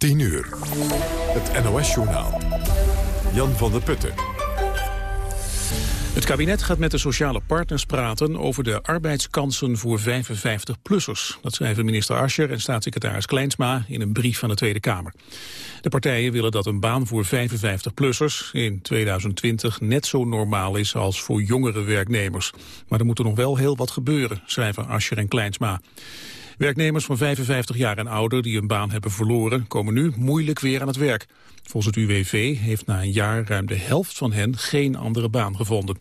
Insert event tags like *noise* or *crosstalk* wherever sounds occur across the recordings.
10 uur. Het NOS-journaal. Jan van der Putten. Het kabinet gaat met de sociale partners praten over de arbeidskansen voor 55-plussers. Dat schrijven minister Ascher en staatssecretaris Kleinsma in een brief van de Tweede Kamer. De partijen willen dat een baan voor 55-plussers in 2020 net zo normaal is als voor jongere werknemers. Maar er moet er nog wel heel wat gebeuren, schrijven Ascher en Kleinsma. Werknemers van 55 jaar en ouder die een baan hebben verloren... komen nu moeilijk weer aan het werk. Volgens het UWV heeft na een jaar ruim de helft van hen geen andere baan gevonden.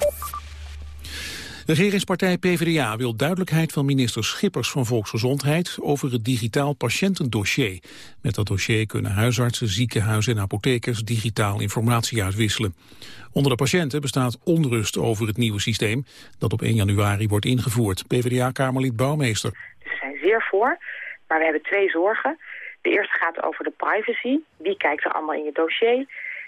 De regeringspartij PvdA wil duidelijkheid van minister Schippers van Volksgezondheid over het digitaal patiëntendossier. Met dat dossier kunnen huisartsen, ziekenhuizen en apothekers digitaal informatie uitwisselen. Onder de patiënten bestaat onrust over het nieuwe systeem dat op 1 januari wordt ingevoerd. PvdA-kamerlid Bouwmeester. Zeer voor, maar we hebben twee zorgen. De eerste gaat over de privacy. Wie kijkt er allemaal in je dossier?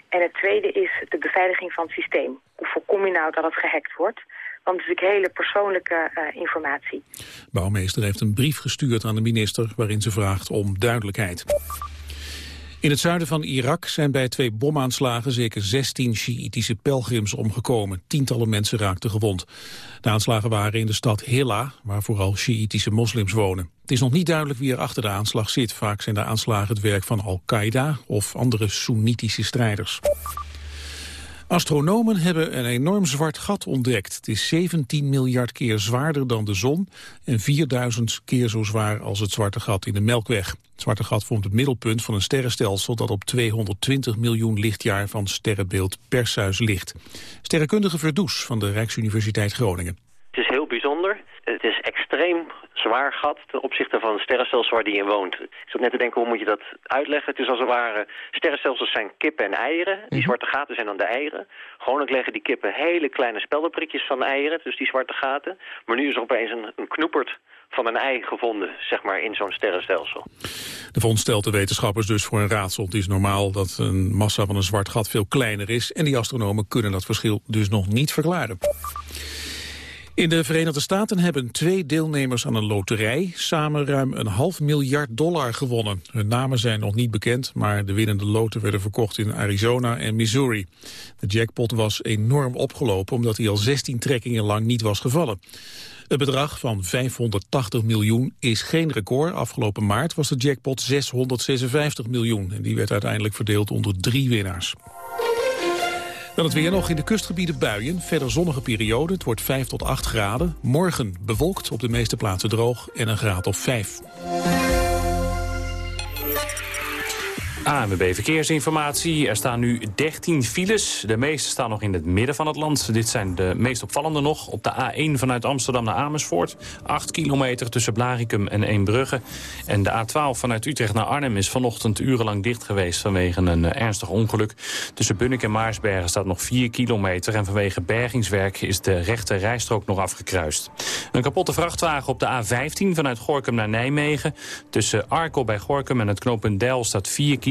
En het tweede is de beveiliging van het systeem. Hoe voorkom je nou dat het gehackt wordt? Want het is natuurlijk hele persoonlijke uh, informatie. Bouwmeester heeft een brief gestuurd aan de minister... waarin ze vraagt om duidelijkheid. In het zuiden van Irak zijn bij twee bomaanslagen zeker 16 Sjiïtische pelgrims omgekomen. Tientallen mensen raakten gewond. De aanslagen waren in de stad Hilla, waar vooral Sjiïtische moslims wonen. Het is nog niet duidelijk wie er achter de aanslag zit. Vaak zijn de aanslagen het werk van Al-Qaeda of andere Soenitische strijders. Astronomen hebben een enorm zwart gat ontdekt. Het is 17 miljard keer zwaarder dan de zon en 4000 keer zo zwaar als het zwarte gat in de Melkweg. Het zwarte gat vormt het middelpunt van een sterrenstelsel dat op 220 miljoen lichtjaar van sterrenbeeld Perseus ligt. Sterrenkundige Verdoes van de Rijksuniversiteit Groningen. Het is heel bijzonder. Het is extreem zwaar gat ten opzichte van het sterrenstelsel waar die in woont. Ik zat net te denken, hoe moet je dat uitleggen? Het is als het ware, sterrenstelsels zijn kippen en eieren. Die mhm. zwarte gaten zijn dan de eieren. Gewoonlijk leggen die kippen hele kleine speldenprikjes van eieren, dus die zwarte gaten. Maar nu is er opeens een, een knoepert van een ei gevonden, zeg maar, in zo'n sterrenstelsel. De vondst stelt de wetenschappers dus voor een raadsel. Het is normaal dat een massa van een zwart gat veel kleiner is... en die astronomen kunnen dat verschil dus nog niet verklaren. In de Verenigde Staten hebben twee deelnemers aan een loterij samen ruim een half miljard dollar gewonnen. Hun namen zijn nog niet bekend, maar de winnende loten werden verkocht in Arizona en Missouri. De jackpot was enorm opgelopen omdat hij al 16 trekkingen lang niet was gevallen. Het bedrag van 580 miljoen is geen record. Afgelopen maart was de jackpot 656 miljoen en die werd uiteindelijk verdeeld onder drie winnaars. Dan het weer nog in de kustgebieden buien. Verder zonnige periode. Het wordt 5 tot 8 graden. Morgen bewolkt, op de meeste plaatsen droog en een graad of 5. ANWB Verkeersinformatie. Er staan nu 13 files. De meeste staan nog in het midden van het land. Dit zijn de meest opvallende nog. Op de A1 vanuit Amsterdam naar Amersfoort. 8 kilometer tussen Blaricum en Eembrugge. En de A12 vanuit Utrecht naar Arnhem is vanochtend urenlang dicht geweest... vanwege een uh, ernstig ongeluk. Tussen Bunnik en Maarsbergen staat nog 4 kilometer... en vanwege bergingswerk is de rechte rijstrook nog afgekruist. Een kapotte vrachtwagen op de A15 vanuit Gorkum naar Nijmegen. Tussen Arkel bij Gorkum en het knooppunt Del staat 4 kilometer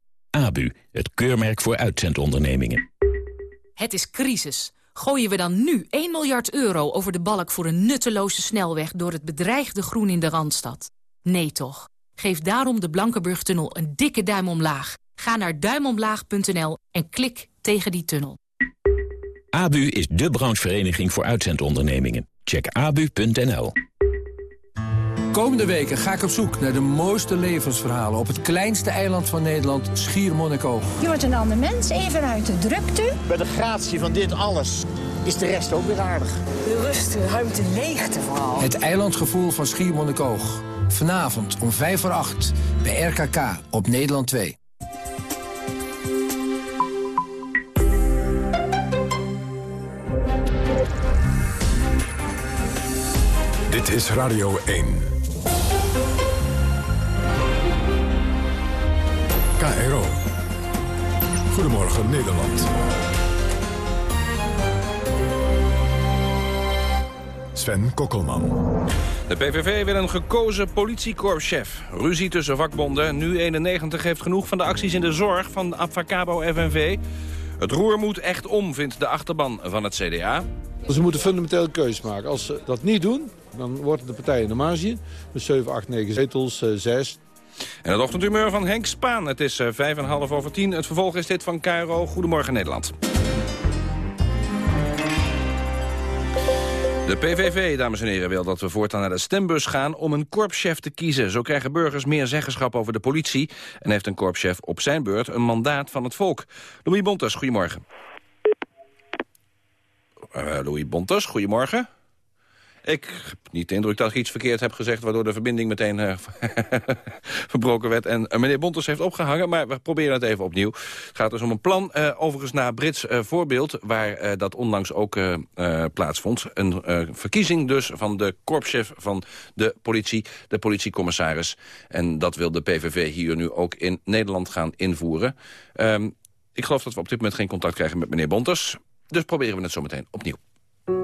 ABU, het keurmerk voor uitzendondernemingen. Het is crisis. Gooien we dan nu 1 miljard euro over de balk voor een nutteloze snelweg... door het bedreigde groen in de Randstad? Nee toch. Geef daarom de Blankenburg-tunnel een dikke duim omlaag. Ga naar duimomlaag.nl en klik tegen die tunnel. ABU is de branchevereniging voor uitzendondernemingen. Check abu.nl. Komende weken ga ik op zoek naar de mooiste levensverhalen... op het kleinste eiland van Nederland, Schiermonnikoog. Je wordt een ander mens, even uit de drukte. Bij de gratie van dit alles is de rest ook weer aardig. De rust, de ruimte, leegte vooral. Het eilandgevoel van Schiermonnikoog. Vanavond om 5 voor 8 bij RKK op Nederland 2. Dit is Radio 1. KRO. Goedemorgen Nederland. Sven Kokkelman. De PVV wil een gekozen politiekorpschef. Ruzie tussen vakbonden. Nu 91 heeft genoeg van de acties in de zorg van Avacabo FNV. Het roer moet echt om, vindt de achterban van het CDA. Ze moeten fundamenteel keuze maken. Als ze dat niet doen, dan wordt de partij in de marge. Met 7, 8, 9 zetels, 6. En het ochtendhumeur van Henk Spaan. Het is vijf en half over tien. Het vervolg is dit van Cairo. Goedemorgen Nederland. De PVV, dames en heren, wil dat we voortaan naar de stembus gaan om een korpschef te kiezen. Zo krijgen burgers meer zeggenschap over de politie en heeft een korpschef op zijn beurt een mandaat van het volk. Louis Bontes, goedemorgen. Uh, Louis Bontes, goedemorgen. Ik heb niet de indruk dat ik iets verkeerd heb gezegd... waardoor de verbinding meteen uh, *laughs* verbroken werd. En uh, meneer Bontes heeft opgehangen, maar we proberen het even opnieuw. Het gaat dus om een plan, uh, overigens naar Brits voorbeeld... waar dat onlangs ook plaatsvond. Een verkiezing dus van de korpschef van de politie, de politiecommissaris. En dat wil de PVV hier nu ook in Nederland gaan invoeren. Um, ik geloof dat we op dit moment geen contact krijgen met meneer Bontes. Dus proberen we het zo meteen opnieuw.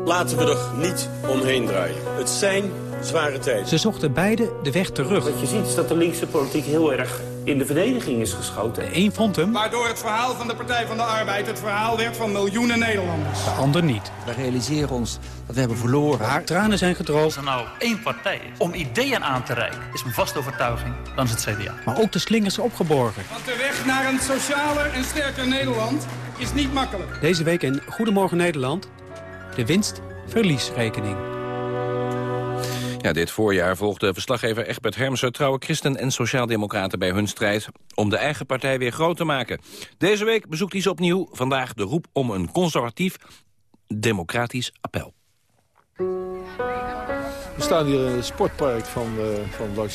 Laten we er niet omheen draaien. Het zijn zware tijden. Ze zochten beide de weg terug. Wat je ziet is dat de linkse politiek heel erg in de verdediging is geschoten. De een vond hem... Waardoor het verhaal van de Partij van de Arbeid het verhaal werd van miljoenen Nederlanders. De ander niet. We realiseren ons dat we hebben verloren. Haar tranen zijn gedroogd. Als er nou één partij is om ideeën aan te reiken, is mijn vaste overtuiging, dan is het CDA. Maar ook de slingers opgeborgen. Want de weg naar een socialer en sterker Nederland is niet makkelijk. Deze week in Goedemorgen Nederland de winst-verliesrekening. Ja, dit voorjaar volgde verslaggever Egbert Hermsen trouwe christen- en sociaaldemocraten bij hun strijd om de eigen partij weer groot te maken. Deze week bezoekt hij ze opnieuw. Vandaag de roep om een conservatief democratisch appel. We staan hier in het sportpark van, uh, van.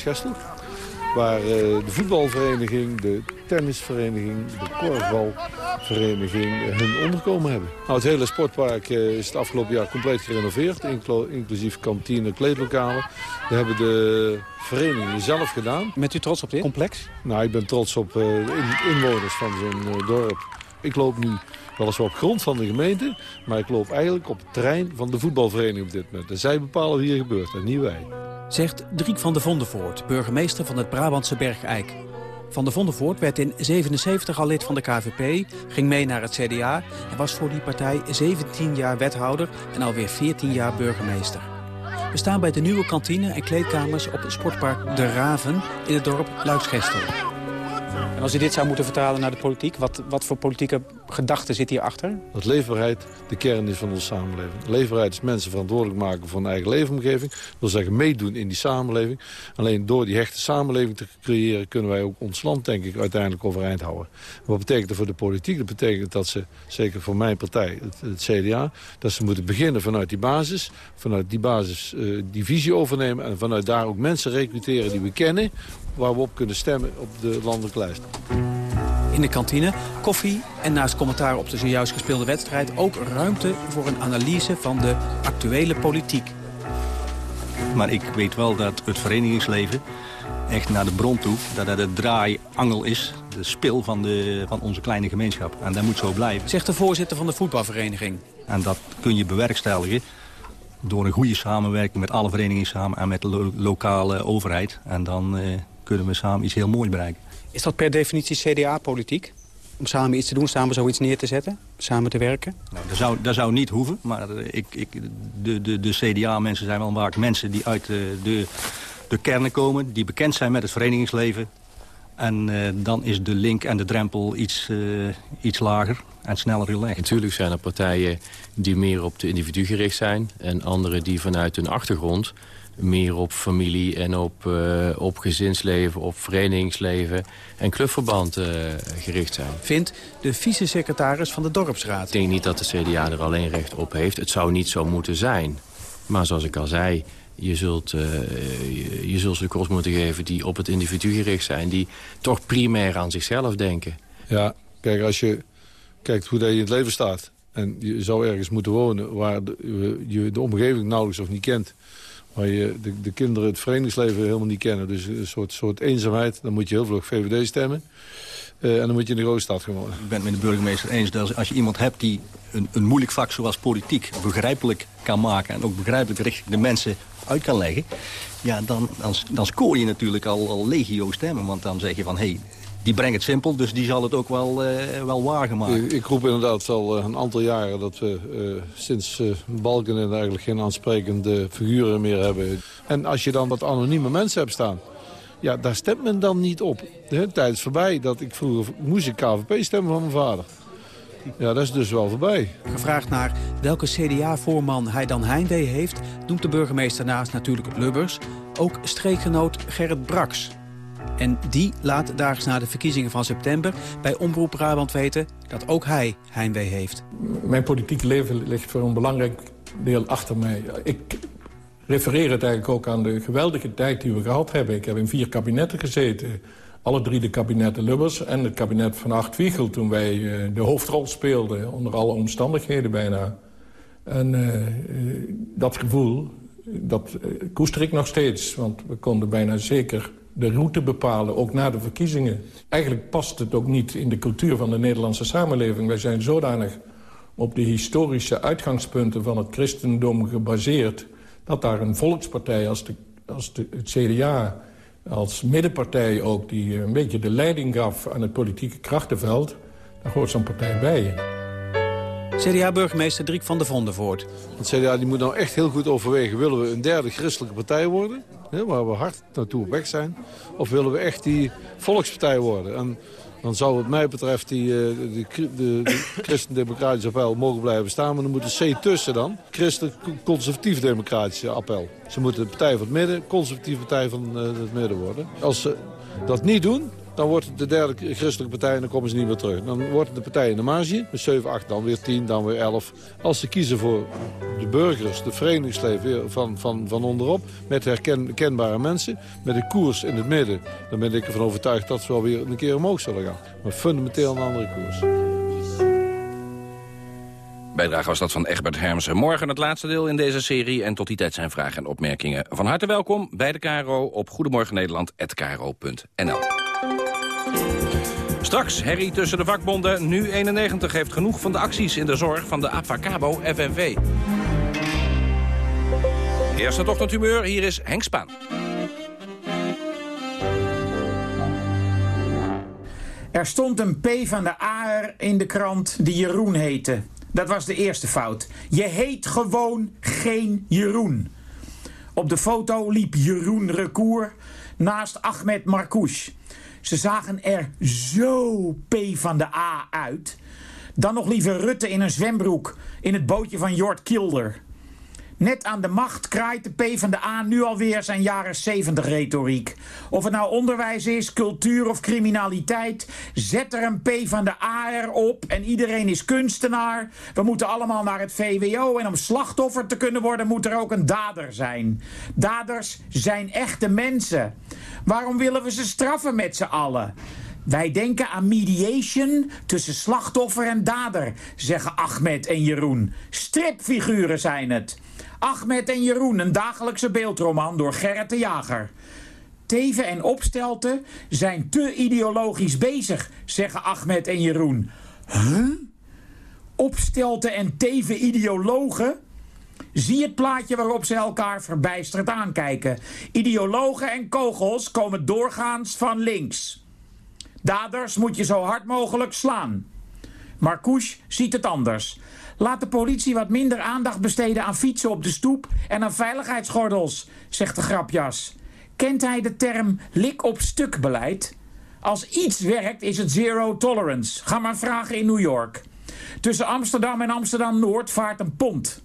Waar uh, de voetbalvereniging, de tennisvereniging, de korfbalvereniging hun onderkomen hebben. Nou, het hele sportpark uh, is het afgelopen jaar compleet gerenoveerd. Incl inclusief kantine, kleedlokalen. Dat hebben de verenigingen zelf gedaan. Bent u trots op dit complex? Nou, ik ben trots op de in inwoners van zo'n dorp. Ik loop nu weliswaar op grond van de gemeente... maar ik loop eigenlijk op het terrein van de voetbalvereniging op dit moment. En zij bepalen wie hier gebeurt en niet wij. Zegt Driek van der Vondervoort, burgemeester van het Brabantse Bergijk. Van der Vondervoort werd in 77 al lid van de KVP, ging mee naar het CDA... en was voor die partij 17 jaar wethouder en alweer 14 jaar burgemeester. We staan bij de nieuwe kantine en kleedkamers op het sportpark De Raven in het dorp Luiksgestel. En als u dit zou moeten vertalen naar de politiek, wat, wat voor politieke gedachte zit hierachter? Dat leefbaarheid de kern is van onze samenleving. Leefbaarheid is mensen verantwoordelijk maken voor hun eigen leefomgeving. Dat zeggen meedoen in die samenleving. Alleen door die hechte samenleving te creëren... kunnen wij ook ons land, denk ik, uiteindelijk overeind houden. Wat betekent dat voor de politiek? Dat betekent dat ze, zeker voor mijn partij, het, CDA... dat ze moeten beginnen vanuit die basis. Vanuit die basis uh, die visie overnemen. En vanuit daar ook mensen recruteren die we kennen... waar we op kunnen stemmen op de landelijke lijst. In de kantine, koffie en naast commentaar op de zojuist gespeelde wedstrijd... ook ruimte voor een analyse van de actuele politiek. Maar ik weet wel dat het verenigingsleven echt naar de bron toe... dat dat het draaiangel is, de spil van, de, van onze kleine gemeenschap. En dat moet zo blijven. Zegt de voorzitter van de voetbalvereniging. En dat kun je bewerkstelligen door een goede samenwerking met alle verenigingen samen... en met de lo lokale overheid. En dan uh, kunnen we samen iets heel moois bereiken. Is dat per definitie CDA-politiek? Om samen iets te doen, samen zoiets neer te zetten? Samen te werken? Nou, dat, zou, dat zou niet hoeven. Maar ik, ik, de, de, de CDA-mensen zijn wel vaak mensen die uit de, de, de kernen komen. Die bekend zijn met het verenigingsleven. En uh, dan is de link en de drempel iets, uh, iets lager en sneller gelegd. Natuurlijk zijn er partijen die meer op de individu gericht zijn... en andere die vanuit hun achtergrond meer op familie en op, uh, op gezinsleven, op verenigingsleven en clubverband uh, gericht zijn. Vindt de vice-secretaris van de dorpsraad. Ik denk niet dat de CDA er alleen recht op heeft. Het zou niet zo moeten zijn. Maar zoals ik al zei, je zult, uh, je, je zult ze kost moeten geven die op het individu gericht zijn. Die toch primair aan zichzelf denken. Ja, kijk, als je kijkt hoe dat je in het leven staat... en je zou ergens moeten wonen waar de, je de omgeving nauwelijks of niet kent waar je de, de kinderen het verenigingsleven helemaal niet kennen. Dus een soort, soort eenzaamheid. Dan moet je heel vlug VVD stemmen. Uh, en dan moet je in de grote stad. Ik ben het met de burgemeester eens dat als je iemand hebt die een, een moeilijk vak zoals politiek begrijpelijk kan maken... en ook begrijpelijk richting de mensen uit kan leggen... ja, dan, dan, dan scoor je natuurlijk al, al legio stemmen. Want dan zeg je van, hé, hey, die brengt het simpel, dus die zal het ook wel, uh, wel waargemaakt. Ik, ik roep inderdaad al een aantal jaren dat we uh, sinds uh, Balken eigenlijk geen aansprekende figuren meer hebben. En als je dan wat anonieme mensen hebt staan... Ja, daar stemt men dan niet op. De tijd is voorbij dat ik vroeger moest ik KVP stemmen van mijn vader. Ja, dat is dus wel voorbij. Gevraagd naar welke CDA-voorman hij dan heimwee heeft... noemt de burgemeester naast natuurlijk Lubbers... ook streekgenoot Gerrit Braks. En die laat daags na de verkiezingen van september... bij Omroep Brabant weten dat ook hij heimwee heeft. Mijn politieke leven ligt voor een belangrijk deel achter mij. Ik refereer het eigenlijk ook aan de geweldige tijd die we gehad hebben. Ik heb in vier kabinetten gezeten. Alle drie de kabinetten Lubbers en het kabinet van Acht Wiegel... toen wij uh, de hoofdrol speelden, onder alle omstandigheden bijna. En uh, dat gevoel, dat koester ik nog steeds. Want we konden bijna zeker de route bepalen, ook na de verkiezingen. Eigenlijk past het ook niet in de cultuur van de Nederlandse samenleving. Wij zijn zodanig op de historische uitgangspunten van het christendom gebaseerd dat daar een volkspartij als, de, als de, het CDA... als middenpartij ook, die een beetje de leiding gaf aan het politieke krachtenveld... daar hoort zo'n partij bij. CDA-burgemeester Driek van der Vondervoort. Het CDA die moet nou echt heel goed overwegen. Willen we een derde christelijke partij worden, hè, waar we hard naartoe op weg zijn... of willen we echt die volkspartij worden? En dan zou wat mij betreft die, uh, de, de, de *laughs* christendemocratische appel mogen blijven staan. Maar dan moet een C tussen dan. Christen-conservatief-democratische appel. Ze moeten de partij van het midden, conservatieve partij van uh, het midden worden. Als ze dat niet doen, dan wordt de derde christelijke partij en dan komen ze niet meer terug. Dan wordt de partij in de marge, dus 7, 8, dan weer 10, dan weer 11. Als ze kiezen voor de burgers, de verenigingsleven van, van, van onderop... met herkenbare mensen, met een koers in het midden... dan ben ik ervan overtuigd dat ze wel weer een keer omhoog zullen gaan. Maar fundamenteel een andere koers. Bijdrage was dat van Egbert Hermsen. Morgen het laatste deel in deze serie. En tot die tijd zijn vragen en opmerkingen. Van harte welkom bij de KRO op Goedemorgen Nederland@kro.nl. Straks, herrie tussen de vakbonden. Nu 91 heeft genoeg van de acties in de zorg van de Avacabo FNV. Eerst het ochtendhumeur, hier is Henk Spaan. Er stond een P van de AR in de krant die Jeroen heette. Dat was de eerste fout. Je heet gewoon geen Jeroen. Op de foto liep Jeroen Recour naast Ahmed Marcouch. Ze zagen er zo P van de A uit. Dan nog liever Rutte in een zwembroek in het bootje van Jort Kilder. Net aan de macht kraait de P van de A nu alweer zijn jaren 70 retoriek. Of het nou onderwijs is, cultuur of criminaliteit, zet er een P van de A erop en iedereen is kunstenaar. We moeten allemaal naar het VWO en om slachtoffer te kunnen worden moet er ook een dader zijn. Daders zijn echte mensen. Waarom willen we ze straffen met z'n allen? Wij denken aan mediation tussen slachtoffer en dader, zeggen Ahmed en Jeroen. Stripfiguren zijn het. Ahmed en Jeroen, een dagelijkse beeldroman door Gerrit de Jager. Teven en Opstelten zijn te ideologisch bezig, zeggen Ahmed en Jeroen. Huh? Opstelten en Teven ideologen? Zie het plaatje waarop ze elkaar verbijsterd aankijken. Ideologen en kogels komen doorgaans van links. Daders moet je zo hard mogelijk slaan. Marcouche ziet het anders. Laat de politie wat minder aandacht besteden aan fietsen op de stoep en aan veiligheidsgordels, zegt de grapjas. Kent hij de term lik op stuk beleid? Als iets werkt is het zero tolerance. Ga maar vragen in New York. Tussen Amsterdam en Amsterdam-Noord vaart een pont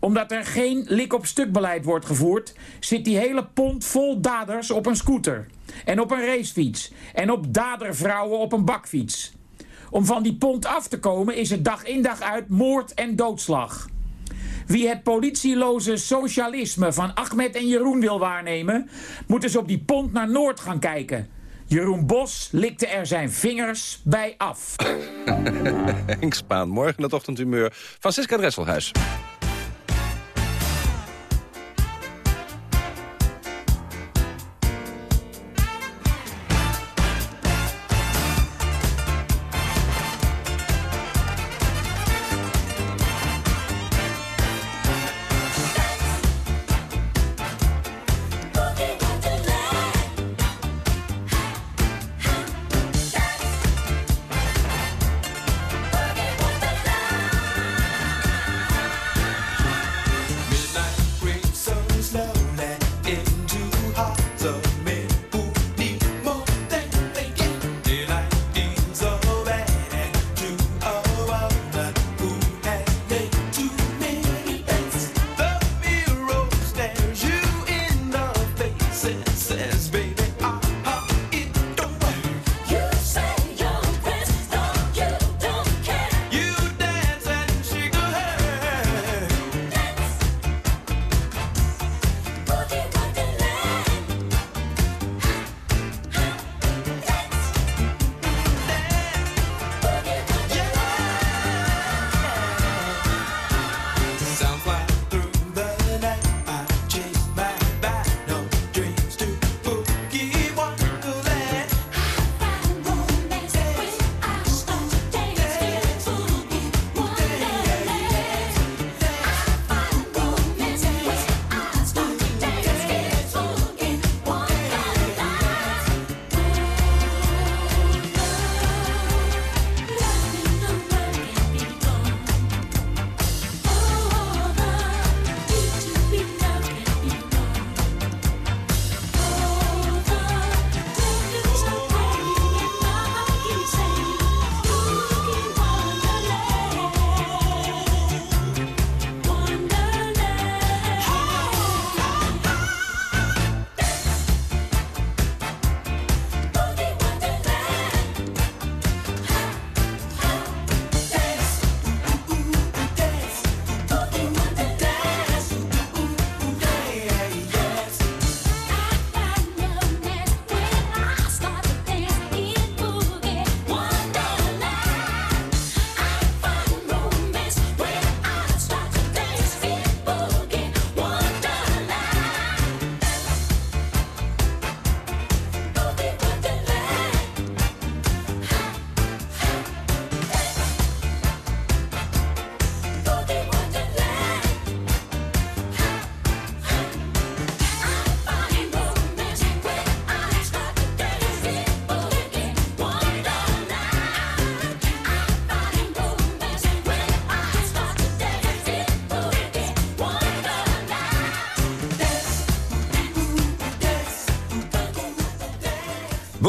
omdat er geen lik op stuk beleid wordt gevoerd, zit die hele pont vol daders op een scooter. En op een racefiets. En op dadervrouwen op een bakfiets. Om van die pont af te komen is het dag in dag uit moord en doodslag. Wie het politieloze socialisme van Ahmed en Jeroen wil waarnemen, moet eens op die pont naar Noord gaan kijken. Jeroen Bos likte er zijn vingers bij af. *laughs* Henk Spaan, morgen het ochtendhumeur. Francisca Dresselhuis.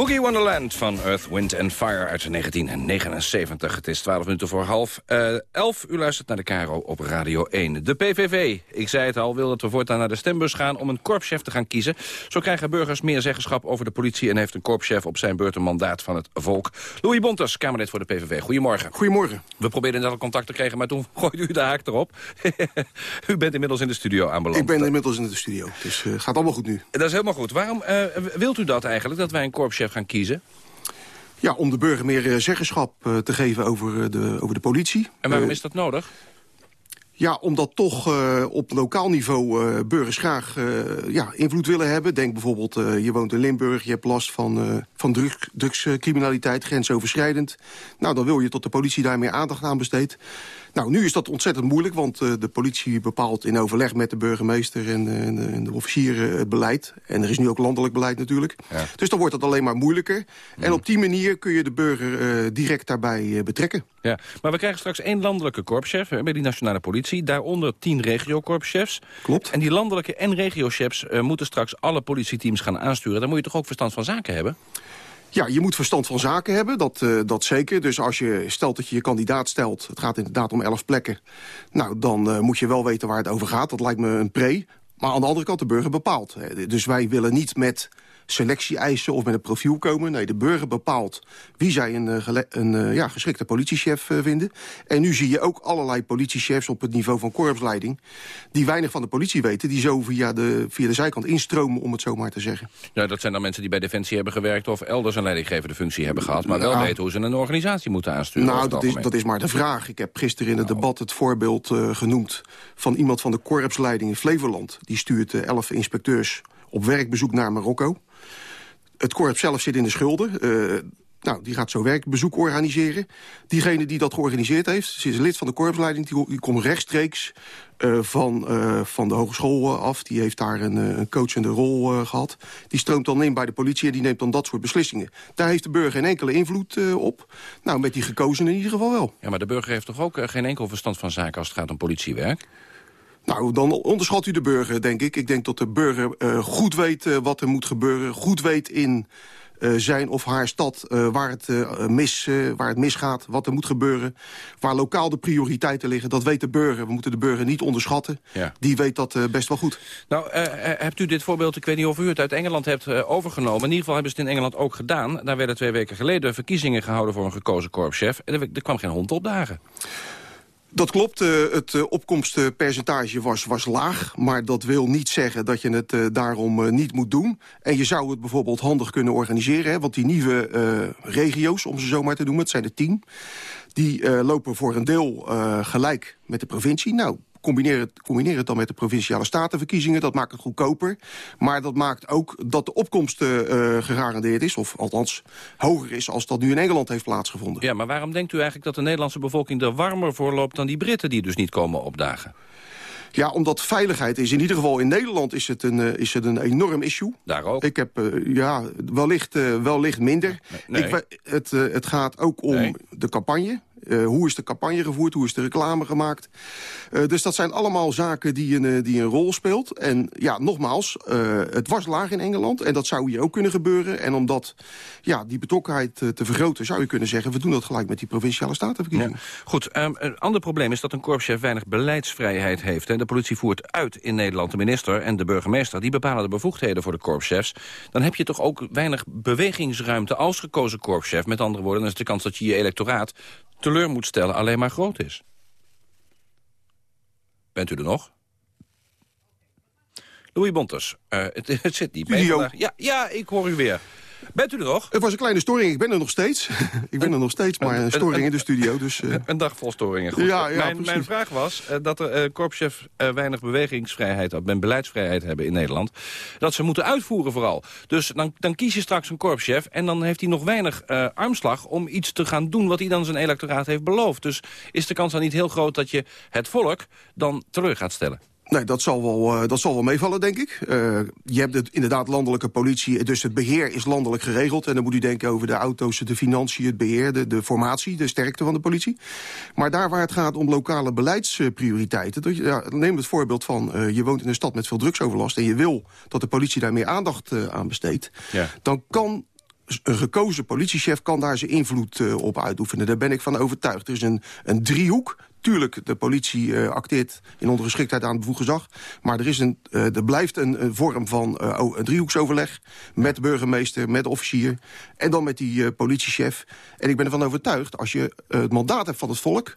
Boogie Wonderland van Earth, Wind and Fire uit 1979. Het is 12 minuten voor half uh, 11. U luistert naar de Caro op Radio 1. De PVV, ik zei het al, wil dat we voortaan naar de stembus gaan... om een korpschef te gaan kiezen. Zo krijgen burgers meer zeggenschap over de politie... en heeft een korpschef op zijn beurt een mandaat van het volk. Louis Bontes, Kamerlid voor de PVV. Goedemorgen. Goedemorgen. We probeerden net al contact te krijgen, maar toen *laughs* gooide u de haak erop. *laughs* u bent inmiddels in de studio aanbeland. Ik ben inmiddels in de studio, dus het uh, gaat allemaal goed nu. Dat is helemaal goed. Waarom uh, wilt u dat eigenlijk, dat wij een korpschef gaan kiezen? Ja, om de burger meer zeggenschap uh, te geven over, de, over de politie. En waarom is dat nodig? Ja, omdat toch uh, op lokaal niveau uh, burgers graag uh, ja, invloed willen hebben. Denk bijvoorbeeld, je woont in Limburg, je hebt last van, van drug, drugscriminaliteit, grensoverschrijdend. Nou, dan wil je tot de politie daar meer aandacht aan besteedt. Nou, nu is dat ontzettend moeilijk, want uh, de politie bepaalt in overleg met de burgemeester en, uh, en, de, en de, officieren het beleid. En er is nu ook landelijk beleid natuurlijk. Ja. Dus dan wordt het alleen maar moeilijker. Mm. En op die manier kun je de burger uh, direct daarbij betrekken. Ja, maar we krijgen straks één landelijke korpschef bij die nationale politie. Daaronder tien regiokorpschefs. Klopt. En die landelijke en regiochefs moeten straks alle politieteams gaan aansturen. Daar moet je toch ook verstand van zaken hebben? Ja, je moet verstand van zaken hebben, dat, uh, dat zeker. Dus als je stelt dat je je kandidaat stelt, het gaat inderdaad om elf plekken... nou, dan uh, moet je wel weten waar het over gaat. Dat lijkt me een pre. Maar aan de andere kant, de burger bepaalt. Dus wij willen niet met selectie-eisen of met een profiel komen. Nee, de burger bepaalt wie zij een, een, een ja, geschikte politiechef vinden. En nu zie je ook allerlei politiechefs op het niveau van korpsleiding... die weinig van de politie weten, die zo via de, via de zijkant instromen, om het zo maar te zeggen. Ja, dat zijn dan mensen die bij Defensie hebben gewerkt... of elders een leidinggevende functie hebben gehad... maar wel ja. weten hoe ze een organisatie moeten aansturen. Nou, dat is, dat is maar de vraag. Ik heb gisteren in het nou. debat het voorbeeld uh, genoemd... van iemand van de korpsleiding in Flevoland. Die stuurt uh, elf inspecteurs op werkbezoek naar Marokko. Het korps zelf zit in de schulden. Uh, nou, die gaat zo werkbezoek organiseren. Diegene die dat georganiseerd heeft, ze is lid van de korpsleiding... die, die komt rechtstreeks uh, van, uh, van de hogeschool af. Die heeft daar een, een coachende rol gehad. Die stroomt dan in bij de politie en die neemt dan dat soort beslissingen. Daar heeft de burger geen enkele invloed op. Nou, met die gekozen in ieder geval wel. Ja, maar de burger heeft toch ook geen enkel verstand van zaken... als het gaat om politiewerk? Nou, dan onderschat u de burger, denk ik. Ik denk dat de burger uh, goed weet uh, wat er moet gebeuren. Goed weet in uh, zijn of haar stad waar, het, mis, waar het misgaat. Wat er moet gebeuren. Waar lokaal de prioriteiten liggen. Dat weet de burger. We moeten de burger niet onderschatten. Ja. Die weet dat best wel goed. Nou, hebt u dit voorbeeld, ik weet niet of u het uit Engeland hebt overgenomen. In ieder geval hebben ze het in Engeland ook gedaan. Daar werden twee weken geleden verkiezingen gehouden voor een gekozen korpschef. En er, er kwam geen hond opdagen. Dat klopt. Uh, het uh, opkomstpercentage was, was laag. Maar dat wil niet zeggen dat je het uh, daarom niet moet doen. En je zou het bijvoorbeeld handig kunnen organiseren. Hè, want die nieuwe regio's, om ze zo maar te noemen, het zijn er tien... die lopen voor een deel gelijk met de provincie. Nou, combineer het, combineer het dan met de provinciale statenverkiezingen. Dat maakt het goedkoper. Maar dat maakt ook dat de opkomst uh, gegarandeerd is. Of althans hoger is als dat nu in Engeland heeft plaatsgevonden. Ja, maar waarom denkt u eigenlijk dat de Nederlandse bevolking er warmer voor loopt... dan die Britten die dus niet komen opdagen? Ja, omdat veiligheid is. In ieder geval in Nederland is het een, uh, is het een enorm issue. Daar ook? Ik heb, uh, ja, wellicht, uh, wellicht minder. Nee. Ik, het, het gaat ook om Nee. de campagne. Uh, hoe is de campagne gevoerd? Hoe is de reclame gemaakt? Uh, dus dat zijn allemaal zaken die een, uh, die een rol speelt. En ja, nogmaals, het was laag in Engeland. En dat zou hier ook kunnen gebeuren. En om dat, ja, die betrokkenheid te vergroten... zou je kunnen zeggen, we doen dat gelijk met die provinciale statenverkiezingen. Ja. Goed, um, een ander probleem is dat een korpschef weinig beleidsvrijheid heeft. Hè. De politie voert uit in Nederland de minister en de burgemeester. Die bepalen de bevoegdheden voor de korpschefs. Dan heb je toch ook weinig bewegingsruimte als gekozen korpschef. Met andere woorden, dan is de kans dat je je electoraat teleur moet stellen alleen maar groot is. Bent u er nog? Louis Bontes, uh, het, *laughs* het, zit niet mee vandaag. Ja, ja, ik hoor u weer. Bent u er nog? Het was een kleine storing, ik ben er nog steeds. *laughs* ik ben er nog steeds, maar een storing in de studio. Dus, uh... Een dag vol storingen, goed. Ja, ja, mijn, mijn, vraag was uh, dat de uh, korpschef weinig bewegingsvrijheid en beleidsvrijheid hebben in Nederland. Dat ze moeten uitvoeren vooral. Dus dan, dan kies je straks een korpschef en dan heeft hij nog weinig armslag om iets te gaan doen wat hij dan zijn electoraat heeft beloofd. Dus is de kans dan niet heel groot dat je het volk dan teleur gaat stellen? Nee, dat zal wel, uh, dat zal wel meevallen, denk ik. Uh, je hebt het, inderdaad landelijke politie, dus het beheer is landelijk geregeld. En dan moet u denken over de auto's, de financiën, het beheer, de, de formatie, de sterkte van de politie. Maar daar waar het gaat om lokale beleidsprioriteiten... Ja, neem het voorbeeld van, uh, je woont in een stad met veel drugsoverlast... en je wil dat de politie daar meer aandacht aan besteedt... Ja. dan kan een gekozen politiechef kan daar zijn invloed op uitoefenen. Daar ben ik van overtuigd. Er is een, een driehoek Tuurlijk, de politie uh, acteert in ondergeschiktheid aan het bevoegd gezag. Maar er, is een, uh, er blijft een, een vorm van een driehoeksoverleg... met burgemeester, met officier en dan met die politiechef. En ik ben ervan overtuigd, als je het mandaat hebt van het volk...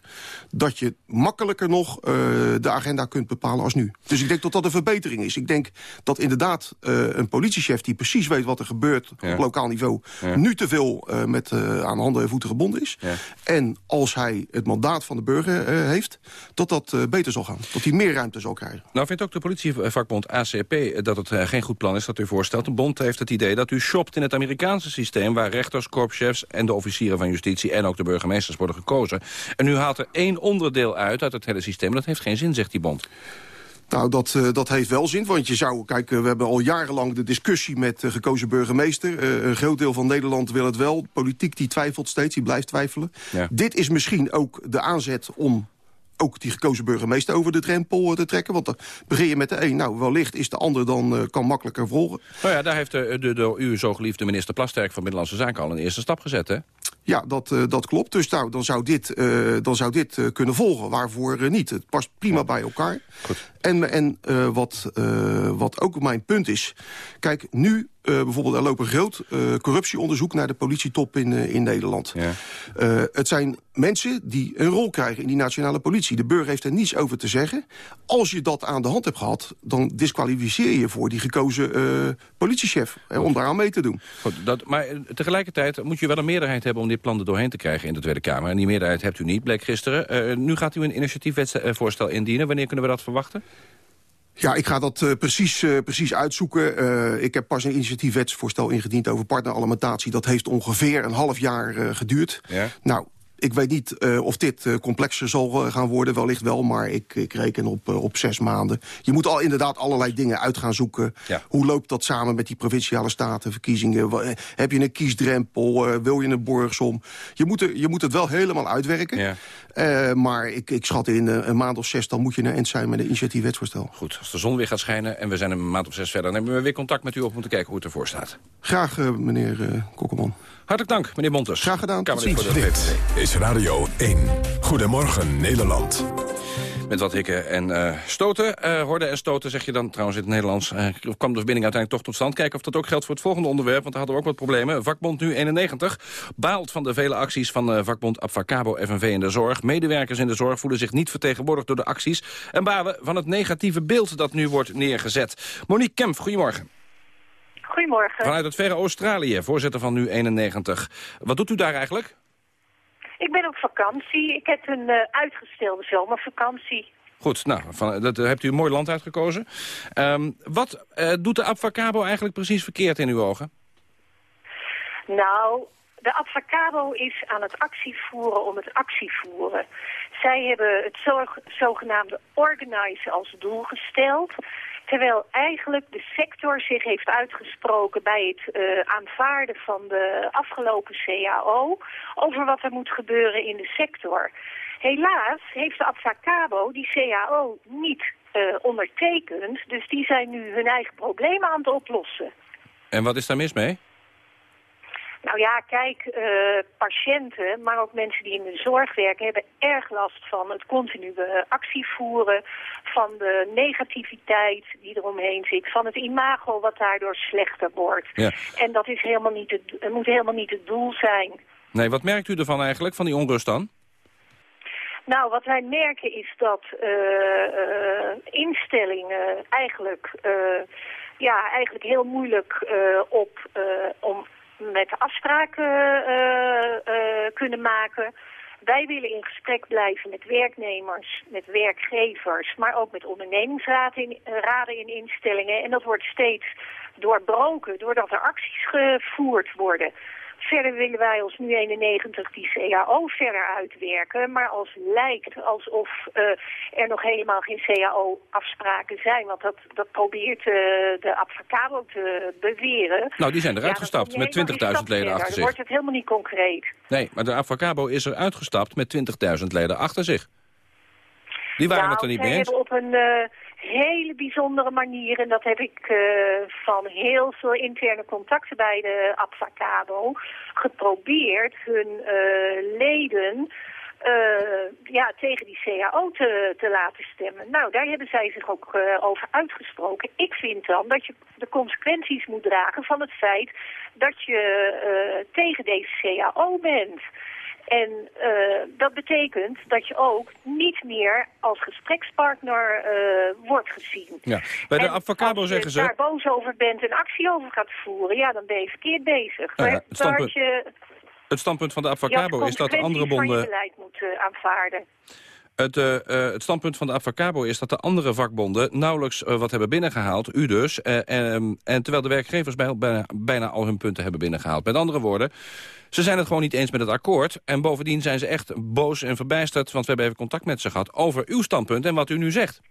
dat je makkelijker nog de agenda kunt bepalen als nu. Dus ik denk dat dat een verbetering is. Ik denk dat inderdaad een politiechef die precies weet wat er gebeurt... Ja. op lokaal niveau, ja. nu te veel met, aan handen en voeten gebonden is. Ja. En als hij het mandaat van de burger heeft... dat dat beter zal gaan. Dat hij meer ruimte zal krijgen. Nou vindt ook de politievakbond ACP dat het geen goed plan is dat u voorstelt. De bond heeft het idee dat u shopt in het Amerikaanse systeem... waar rechters, korpschefs en de officieren van justitie... en ook de burgemeesters worden gekozen. En u haalt er één onderdeel uit uit het hele systeem. Dat heeft geen zin, zegt die bond. Nou, dat, uh, dat heeft wel zin, want je zou... Kijk, uh, we hebben al jarenlang de discussie met uh, gekozen burgemeester. een groot deel van Nederland wil het wel. Politiek die twijfelt steeds, die blijft twijfelen. Ja. Dit is misschien ook de aanzet om ook die gekozen burgemeester over de drempel te trekken. Want dan begin je met de een, nou wellicht is de ander dan uh, kan makkelijker volgen. Nou ja, daar heeft de, de, door u zo geliefde minister Plasterk van Binnenlandse Zaken al een eerste stap gezet, hè? Ja, dat, uh, dat klopt. Dus nou, dan zou dit, uh, dan zou dit uh, kunnen volgen. Waarvoor niet. Het past prima bij elkaar. Goed. En, en wat, wat ook mijn punt is... Kijk, nu uh, bijvoorbeeld, er lopen groot uh, corruptieonderzoek naar de politietop in, in Nederland. Ja. het zijn mensen die een rol krijgen in die nationale politie. De burger heeft er niets over te zeggen. Als je dat aan de hand hebt gehad, dan disqualificeer je voor die gekozen politiechef. Hè, om daaraan mee te doen. Goed, dat, maar tegelijkertijd moet je wel een meerderheid hebben om dit plan er doorheen te krijgen in de Tweede Kamer. En die meerderheid hebt u niet, bleek gisteren. nu gaat u een initiatiefwetsvoorstel indienen. Wanneer kunnen we dat verwachten? Ja, ik ga dat uh, precies, uh, precies uitzoeken. Uh, ik heb pas een initiatiefwetsvoorstel ingediend over partneralimentatie. Dat heeft ongeveer een half jaar geduurd. Ja. Nou, ik weet niet uh, of dit uh, complexer zal uh, gaan worden, wellicht wel, maar ik, ik reken op, op zes maanden. Je moet al inderdaad allerlei dingen uit gaan zoeken. Ja. Hoe loopt dat samen met die provinciale statenverkiezingen? Heb je een kiesdrempel? wil je een borgsom? Je moet, er, je moet het wel helemaal uitwerken. Ja. maar ik, ik schat in een maand of zes, dan moet je naar eind zijn met een initiatiefwetsvoorstel. Goed, als de zon weer gaat schijnen en we zijn een maand of zes verder... dan hebben we weer contact met u op om te kijken hoe het ervoor staat. Graag, meneer Kokkelman. Hartelijk dank, meneer Montes. Graag gedaan. Kamerlid voor de Dit is Radio 1. Goedemorgen, Nederland. Met wat hikken en uh, stoten. Uh, horden en stoten zeg je dan trouwens in het Nederlands. Uh, kwam de verbinding uiteindelijk toch tot stand. Kijken of dat ook geldt voor het volgende onderwerp. Want daar hadden we ook wat problemen. Vakbond Nu 91 baalt van de vele acties van vakbond Abfacabo FNV in de zorg. Medewerkers in de zorg voelen zich niet vertegenwoordigd door de acties. En balen van het negatieve beeld dat nu wordt neergezet. Monique Kemp, goedemorgen. Goedemorgen. Vanuit het verre Australië, voorzitter van Nu 91. Wat doet u daar eigenlijk? Ik ben op vakantie. Ik heb een uh, uitgestelde zomervakantie. Goed, nou, van, dat, uh, hebt u een mooi land uitgekozen. Um, wat uh, doet de Abfacabo eigenlijk precies verkeerd in uw ogen? Nou, de Abfacabo is aan het actievoeren om het actievoeren. Zij hebben het zogenaamde organize als doel gesteld. Terwijl eigenlijk de sector zich heeft uitgesproken bij het uh, aanvaarden van de afgelopen CAO over wat er moet gebeuren in de sector. Helaas heeft de Abfacabo die CAO niet uh, ondertekend, dus die zijn nu hun eigen problemen aan het oplossen. En wat is daar mis mee? Nou ja, kijk, uh, patiënten, maar ook mensen die in de zorg werken... hebben erg last van het continue actie voeren... van de negativiteit die eromheen zit... van het imago wat daardoor slechter wordt. Ja. En dat is helemaal niet het, moet helemaal niet het doel zijn. Nee, wat merkt u ervan eigenlijk, van die onrust dan? Nou, wat wij merken is dat uh, uh, instellingen eigenlijk, uh, ja, eigenlijk heel moeilijk op, om met afspraken uh, uh, kunnen maken. Wij willen in gesprek blijven met werknemers, met werkgevers, maar ook met ondernemingsraden in, raden in instellingen. En dat wordt steeds doorbroken doordat er acties gevoerd worden. Verder willen wij als nu 91 die CAO verder uitwerken. Maar als lijkt alsof uh, er nog helemaal geen CAO-afspraken zijn. Want dat, dat probeert uh, de advocaat te beweren. Nou, die zijn eruit ja, gestapt met 20.000 leden achter zich. Dan wordt het helemaal niet concreet. Nee, maar de Avocabo is er uitgestapt met 20.000 leden achter zich. Die waren nou, het er niet zij mee eens. op een eh, hele bijzondere manier, en dat heb ik eh, van heel veel interne contacten bij de Abfacabo, geprobeerd hun eh, leden eh, ja, tegen die CAO te, te laten stemmen. Nou, daar hebben zij zich ook over uitgesproken. Ik vind dan dat je de consequenties moet dragen van het feit dat je tegen deze CAO bent. En eh, dat betekent dat je ook niet meer als gesprekspartner eh, wordt gezien. Ja. Bij de En Avocabo als zeggen je ze... daar boos over bent en actie over gaat voeren, ja, dan ben je verkeerd bezig. Nou ja, het standpunt- je, Het standpunt van de je als Avocabo is dat de andere bonden... moet eh, aanvaarden. Het, eh, eh, het standpunt van de Avocabo is dat de andere vakbonden nauwelijks eh, wat hebben binnengehaald, u dus. en, en terwijl de werkgevers bij, bijna, bijna al hun punten hebben binnengehaald. Met andere woorden, ze zijn het gewoon niet eens met het akkoord. En bovendien zijn ze echt boos en verbijsterd, want we hebben even contact met ze gehad over uw standpunt en wat u nu zegt.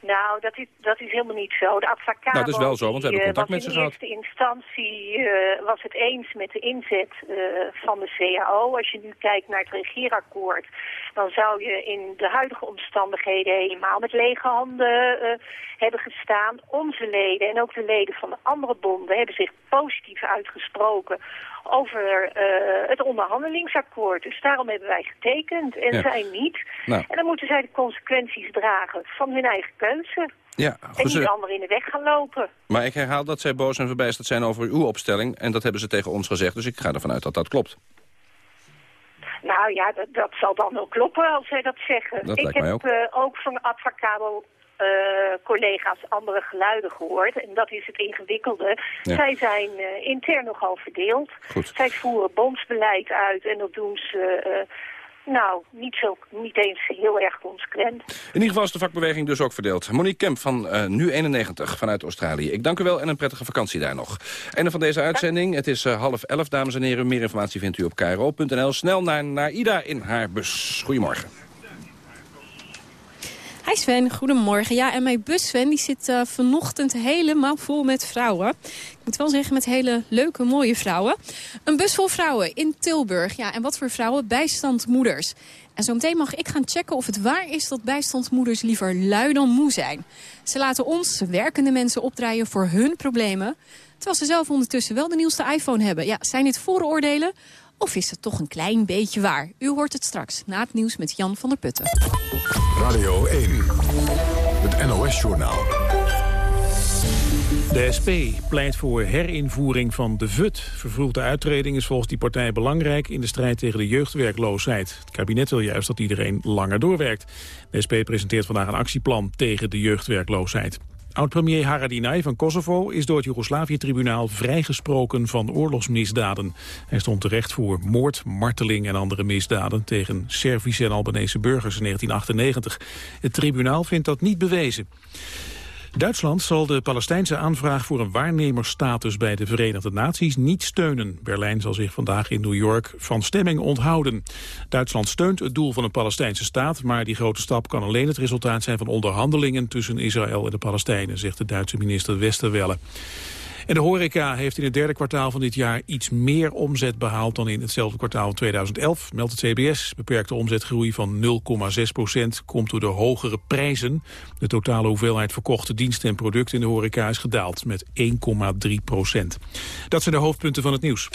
Nou, dat is, dat is helemaal niet zo. De Advocabo Nou, dat is wel zo, want we hebben eh, contact met ze gehad. in eerste instantie eh, was het eens met de inzet eh, van de CAO. Als je nu kijkt naar het regeerakkoord, dan zou je in de huidige omstandigheden helemaal met lege handen hebben gestaan. Onze leden en ook de leden van de andere bonden hebben zich positief uitgesproken over eh, het onderhandelingsakkoord. Dus daarom hebben wij getekend en Ja. zij niet. Nou. En dan moeten zij de consequenties dragen van hun eigen keuze. Ja, En niet ze- anderen in de weg gaan lopen. maar ik herhaal dat zij boos en verbijsterd zijn over uw opstelling. En dat hebben ze tegen ons gezegd, dus ik ga ervan uit dat dat klopt. Nou ja, dat, dat zal dan wel kloppen als zij dat zeggen. Dat ik lijkt mij heb ook. eh, ook van Advocabo eh, collega's andere geluiden gehoord. En dat is het ingewikkelde. Ja. Zij zijn eh, intern nogal verdeeld. Goed. Zij voeren bondsbeleid uit en dat doen ze... eh, nou, niet, zo, niet eens heel erg consequent. In ieder geval is de vakbeweging dus ook verdeeld. Monique Kemp van eh, Nu 91 vanuit Australië. Ik dank u wel en een prettige vakantie daar nog. Einde van deze uitzending. Het is half elf, dames en heren. Meer informatie vindt u op kro.nl. Snel naar, naar Ida in haar bus. Goedemorgen. Sven, goedemorgen. Ja, en mijn bus Sven die zit eh, vanochtend helemaal vol met vrouwen. Ik moet wel zeggen met hele leuke, mooie vrouwen. Een bus vol vrouwen in Tilburg. Ja, en wat voor vrouwen? Bijstandmoeders. En zometeen mag ik gaan checken of het waar is dat bijstandsmoeders liever lui dan moe zijn. Ze laten ons, werkende mensen, opdraaien voor hun problemen. Terwijl ze zelf ondertussen wel de nieuwste iPhone hebben. Ja, zijn dit vooroordelen? Of is het toch een klein beetje waar? U hoort het straks na het nieuws met Jan van der Putten. Radio 1, het NOS-journaal. De SP pleit voor herinvoering van de VUT. Vervroegde uittreding is volgens die partij belangrijk in de strijd tegen de jeugdwerkloosheid. Het kabinet wil juist dat iedereen langer doorwerkt. De SP presenteert vandaag een actieplan tegen de jeugdwerkloosheid. Oud-premier Haradinaj van Kosovo is door het Joegoslavië-tribunaal vrijgesproken van oorlogsmisdaden. Hij stond terecht voor moord, marteling en andere misdaden tegen Servische en Albanese burgers in 1998. Het tribunaal vindt dat niet bewezen. Duitsland zal de Palestijnse aanvraag voor een waarnemersstatus bij de Verenigde Naties niet steunen. Berlijn zal zich vandaag in New York van stemming onthouden. Duitsland steunt het doel van een Palestijnse staat, maar die grote stap kan alleen het resultaat zijn van onderhandelingen tussen Israël en de Palestijnen, zegt de Duitse minister Westerwelle. En de horeca heeft in het derde kwartaal van dit jaar iets meer omzet behaald dan in hetzelfde kwartaal van 2011, meldt het CBS. Beperkte omzetgroei van 0,6 procent komt door de hogere prijzen. De totale hoeveelheid verkochte diensten en producten in de horeca is gedaald met 1,3 procent. Dat zijn de hoofdpunten van het nieuws.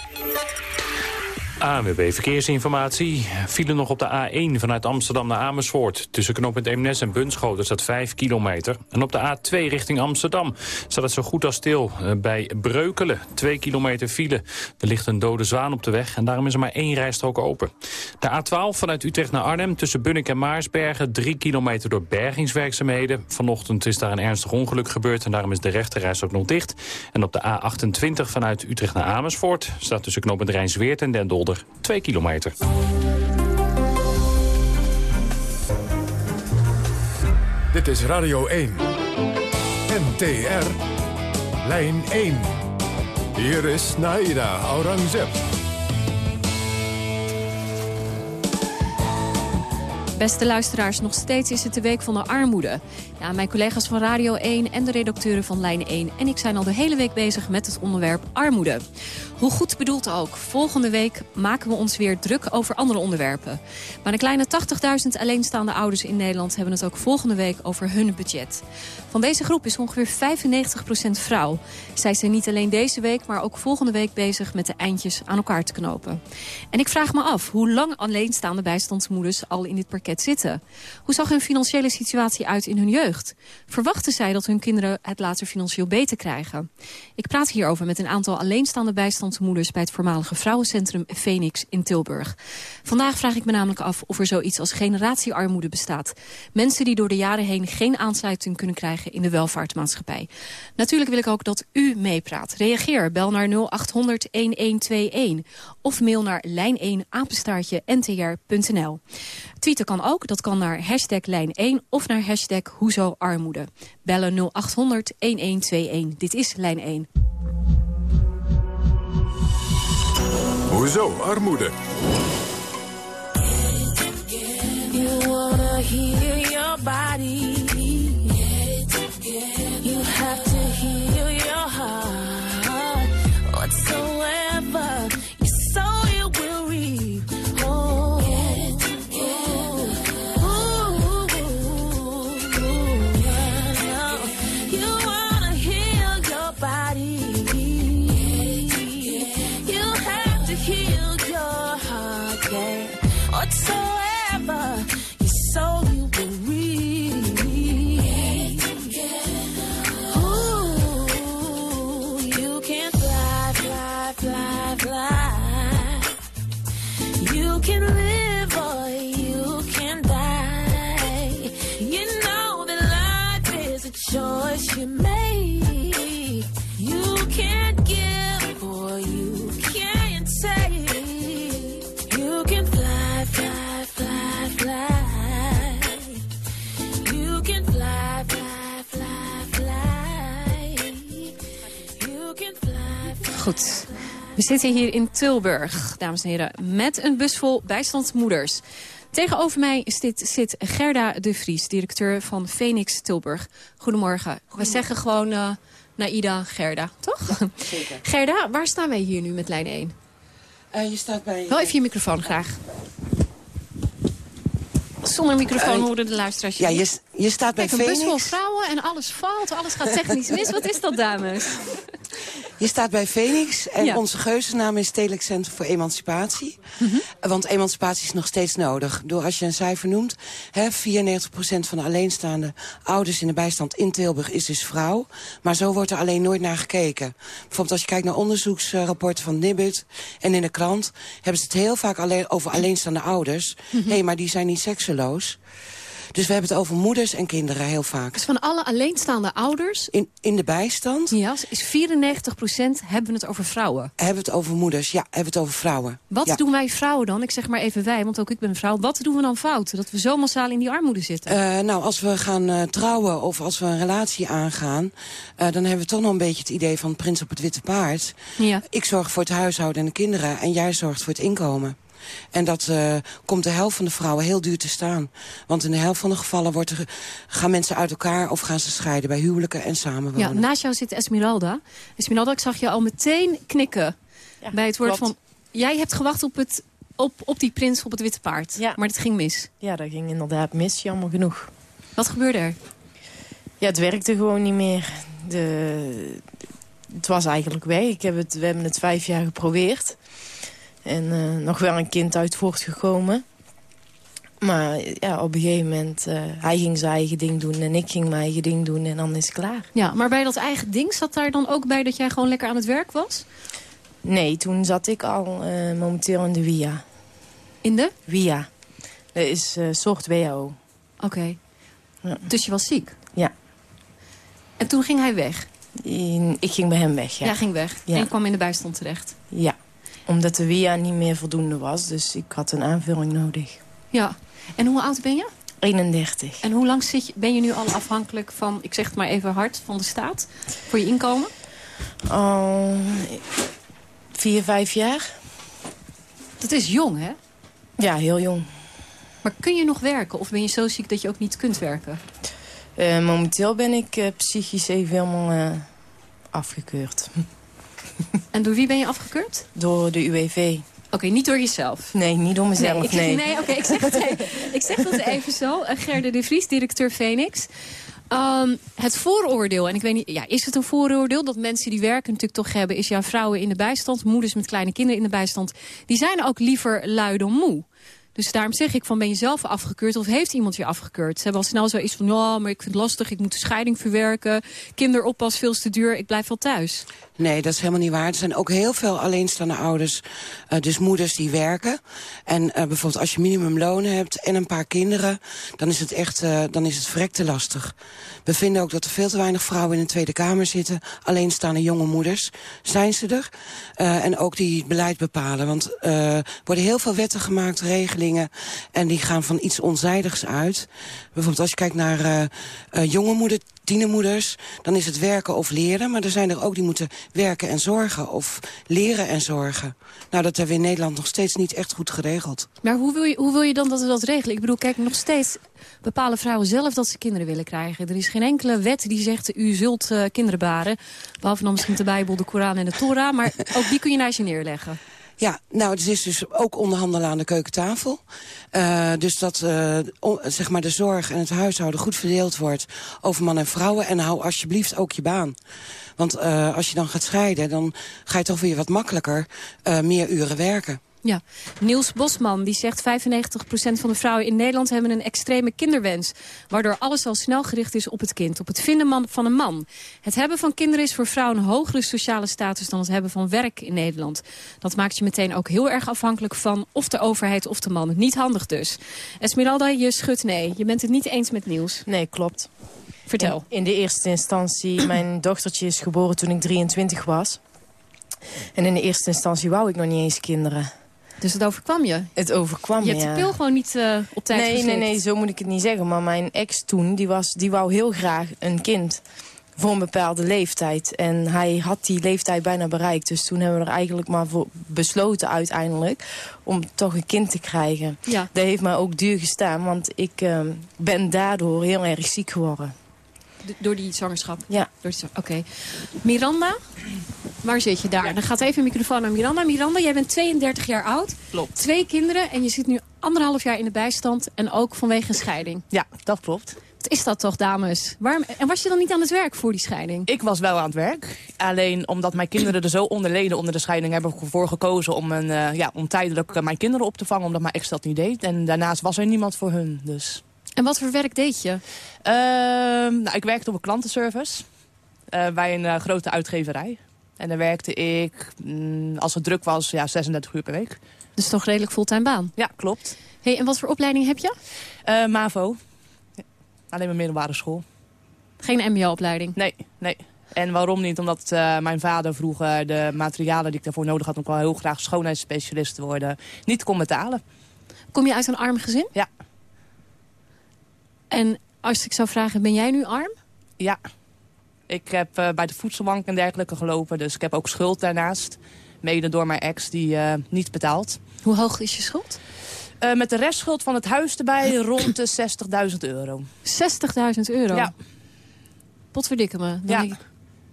ANWB Verkeersinformatie. File nog op de A1 vanuit Amsterdam naar Amersfoort. Tussen knooppunt Eemnes en Bunschoten staat 5 kilometer. En op de A2 richting Amsterdam staat het zo goed als stil. eh, Bij Breukelen, 2 kilometer file. Er ligt een dode zwaan op de weg en daarom is er maar één rijstrook open. De A12 vanuit Utrecht naar Arnhem tussen Bunnik en Maarsbergen. 3 kilometer door bergingswerkzaamheden. Vanochtend is daar een ernstig ongeluk gebeurd en daarom is de rechterreis ook nog dicht. En op de A28 vanuit Utrecht naar Amersfoort staat tussen knooppunt Rijnsweert en Den Dolder 2 kilometer. Dit is Radio 1. NTR. Lijn 1. Hier is Naida Aurangzeb. Beste luisteraars, nog steeds is het de week van de armoede. Ja, mijn collega's van Radio 1 en de redacteuren van Lijn 1 en ik zijn al de hele week bezig met het onderwerp armoede. Hoe goed bedoeld ook, volgende week maken we ons weer druk over andere onderwerpen. Maar een kleine 80.000 alleenstaande ouders in Nederland hebben het ook volgende week over hun budget. Van deze groep is ongeveer 95% vrouw. Zij zijn niet alleen deze week, maar ook volgende week bezig met de eindjes aan elkaar te knopen. En ik vraag me af hoe lang alleenstaande bijstandsmoeders al in dit parket zitten. Hoe zag hun financiële situatie uit in hun jeugd? Verwachten zij dat hun kinderen het later financieel beter krijgen? Ik praat hierover met een aantal alleenstaande bijstandsmoeders... bij het voormalige vrouwencentrum Phoenix in Tilburg. Vandaag vraag ik me namelijk af of er zoiets als generatiearmoede bestaat. Mensen die door de jaren heen geen aansluiting kunnen krijgen in de welvaartsmaatschappij. Natuurlijk wil ik ook dat u meepraat. Reageer, bel naar 0800-1121 of mail naar lijn1 apenstaartje ntr.nl. Tweeten kan ook, dat kan naar hashtag lijn1 of naar hashtag hoezo. Bellen 0800 1121. Dit is lijn 1. Hoezo armoede? You wanna heal We zitten hier in Tilburg, dames en heren, met een bus vol bijstandsmoeders. Tegenover mij zit, zit Gerda de Vries, directeur van Phoenix Tilburg. Goedemorgen. We zeggen gewoon eh Naida Gerda, toch? Zeker. *laughs* Gerda, waar staan wij hier nu met lijn 1? Eh, je staat bij... Wel even je microfoon graag. Zonder microfoon Eh, horen de luisteraars je Ja, je, je staat bij Kijk, een bus vol Phoenix. vrouwen en alles valt, alles gaat technisch mis. Wat is dat, dames? *laughs* Je staat bij Phoenix en Ja. onze geuzennaam is Stedelijk Centrum voor Emancipatie. Mhm. Want emancipatie is nog steeds nodig. Door als je een cijfer noemt, hè, 94% van de alleenstaande ouders in de bijstand in Tilburg is dus vrouw. Maar zo wordt er alleen nooit naar gekeken. Bijvoorbeeld als je kijkt naar onderzoeksrapporten van Nibbit en in de krant, hebben ze het heel vaak alleen over alleenstaande ouders. Mhm. Hé, maar die zijn niet sekseloos. Dus we hebben het over moeders en kinderen heel vaak. Dus van alle alleenstaande ouders... In, in de bijstand? Ja, is 94% hebben we het over vrouwen. Hebben we het over moeders? Ja, hebben we het over vrouwen. Wat ja. doen wij vrouwen dan? Ik zeg maar even wij, want ook ik ben een vrouw. Wat doen we dan fout? Dat we zo massaal in die armoede zitten. Eh, nou, als we gaan eh, trouwen of als we een relatie aangaan... eh, dan hebben we toch nog een beetje het idee van prins op het witte paard. Ja. Ik zorg voor het huishouden en de kinderen en jij zorgt voor het inkomen. En dat eh, komt de helft van de vrouwen heel duur te staan. Want in de helft van de gevallen wordt er, gaan mensen uit elkaar of gaan ze scheiden bij huwelijken en samenwonen. Ja, naast jou zit Esmeralda. Esmeralda, ik zag je al meteen knikken bij het woord klopt. van... Jij hebt gewacht op, het, op, op die prins op het witte paard, maar het ging mis. Ja, dat ging inderdaad mis, jammer genoeg. Wat gebeurde er? Ja, het werkte gewoon niet meer. De, het was eigenlijk weg. Ik heb het, we hebben het vijf jaar geprobeerd. En eh, nog wel een kind uit voortgekomen. Maar ja, op een gegeven moment, eh, hij ging zijn eigen ding doen en ik ging mijn eigen ding doen en dan is het klaar. Ja, maar bij dat eigen ding zat daar dan ook bij dat jij gewoon lekker aan het werk was? Nee, toen zat ik al eh, momenteel in de WIA. In de? WIA. Dat is een soort WHO. Oké. Dus je was ziek? Ja. En toen ging hij weg? In- ik ging bij hem weg, ja. Jij ging weg Ja. en kwam in de bijstand terecht? Ja, omdat de WIA niet meer voldoende was. Dus ik had een aanvulling nodig. Ja. En hoe oud ben je? 31. En hoe lang zit je, ben je nu al afhankelijk van, ik zeg het maar even hard, van de staat? Voor je inkomen? Al vier, vijf jaar. Dat is jong, hè? Ja, heel jong. Maar kun je nog werken? Of ben je zo ziek dat je ook niet kunt werken? Eh, momenteel ben ik eh, psychisch even helemaal eh, afgekeurd. En door wie ben je afgekeurd? Door de UWV. Oké, niet door jezelf? Nee, niet door mezelf, nee. ik, nee. nee oké, ik, zeg het even- *laughs* ik zeg dat even zo. Eh, Gerde de Vries, directeur Phoenix. Ehm, het vooroordeel, en ik weet niet, ja, is het een vooroordeel dat mensen die werken natuurlijk toch hebben, is ja, vrouwen in de bijstand, moeders met kleine kinderen in de bijstand, die zijn ook liever lui dan moe. Dus daarom zeg ik van, ben je zelf afgekeurd of heeft iemand je afgekeurd? Ze hebben al snel zoiets van, ja, maar ik vind het lastig, ik moet de scheiding verwerken, kinderoppas veel te duur, ik blijf wel thuis. Nee, dat is helemaal niet waar. Er zijn ook heel veel alleenstaande ouders, eh, dus moeders die werken. En eh, bijvoorbeeld als je minimumlonen hebt en een paar kinderen... dan is het echt eh, dan is het verrekte lastig. We vinden ook dat er veel te weinig vrouwen in de Tweede Kamer zitten. Alleenstaande jonge moeders. Zijn ze er? En ook die beleid bepalen. Want er worden heel veel wetten gemaakt, regelingen... en die gaan van iets onzijdigs uit. Bijvoorbeeld als je kijkt naar eh, eh, jonge moeder, tienermoeders... dan is het werken of leren. Maar er zijn er ook die moeten werken en zorgen. Of leren en zorgen. Nou, dat hebben we in Nederland nog steeds niet echt goed geregeld. Maar hoe wil, je, hoe wil je dan dat we dat regelen? Ik bedoel, kijk, nog steeds bepalen vrouwen zelf dat ze kinderen willen krijgen. Er is geen enkele wet die zegt, u zult eh, kinderen baren. Behalve dan misschien de Bijbel, de Koran en de Torah. Maar ook die kun je naast je neerleggen. Ja, nou, het is dus ook onderhandelen aan de keukentafel. Eh, dus dat o- zeg maar de zorg en het huishouden goed verdeeld wordt over man en vrouwen. En hou alsjeblieft ook je baan. Want eh, als je dan gaat scheiden, dan ga je toch weer wat makkelijker meer uren werken. Ja, Niels Bosman die zegt 95% van de vrouwen in Nederland hebben een extreme kinderwens. Waardoor alles al snel gericht is op het kind, op het vinden van een man. Het hebben van kinderen is voor vrouwen een hogere sociale status dan het hebben van werk in Nederland. Dat maakt je meteen ook heel erg afhankelijk van of de overheid of de man. Niet handig dus. Esmeralda, je schudt nee. Je bent het niet eens met Niels. Nee, klopt. Vertel. In, in de eerste instantie, *clears throat* mijn dochtertje is geboren toen ik 23 was. En in de eerste instantie wou ik nog niet eens kinderen. Dus het overkwam je? Het overkwam Je me, hebt de pil gewoon niet eh, op tijd Nee, nee, geslikt. nee, zo moet ik het niet zeggen. Maar mijn ex toen, die, was, die wou heel graag een kind. Voor een bepaalde leeftijd. En hij had die leeftijd bijna bereikt. Dus toen hebben we er eigenlijk maar voor besloten uiteindelijk... om toch een kind te krijgen. Ja. Dat heeft mij ook duur gestaan. Want ik eh, ben daardoor heel erg ziek geworden. Door die zwangerschap? Ja. Oké. Miranda, waar zit je daar? Dan gaat even een microfoon naar Miranda. Miranda, jij bent 32 jaar oud. Klopt. Twee kinderen en je zit nu anderhalf jaar in de bijstand. En ook vanwege een scheiding. Ja, dat klopt. Wat is dat toch, dames? Waarom, en was je dan niet aan het werk voor die scheiding? Ik was wel aan het werk. Alleen omdat mijn kinderen er zo onder leden onder de scheiding... hebben we ervoor gekozen om, een, eh, ja, om tijdelijk eh, mijn kinderen op te vangen... omdat mijn ex dat niet deed. En daarnaast was er niemand voor hun. Dus. En wat voor werk deed je? Ehm, nou, ik werkte op een klantenservice. eh, bij een eh, grote uitgeverij. En daar werkte ik, mm, als het druk was, ja, 36 uur per week. Dus toch redelijk fulltime baan? Ja, klopt. Hey, en wat voor opleiding heb je? Eh, MAVO. Alleen maar middelbare school. Geen mbo-opleiding? Nee, nee. En waarom niet? Omdat mijn vader vroeger de materialen die ik daarvoor nodig had... om wel heel graag schoonheidsspecialist te worden, niet kon betalen. Kom je uit een arm gezin? Ja. En als ik zou vragen, ben jij nu arm? Ja. Ik heb eh, bij de voedselbank en dergelijke gelopen. Dus ik heb ook schuld daarnaast. Mede door mijn ex die eh, niet betaalt. Hoe hoog is je schuld? Eh, met de restschuld van het huis erbij *clears throat* rond de 60.000 euro. 60.000 euro? Ja. Potverdikke me. Dan Ja. ik,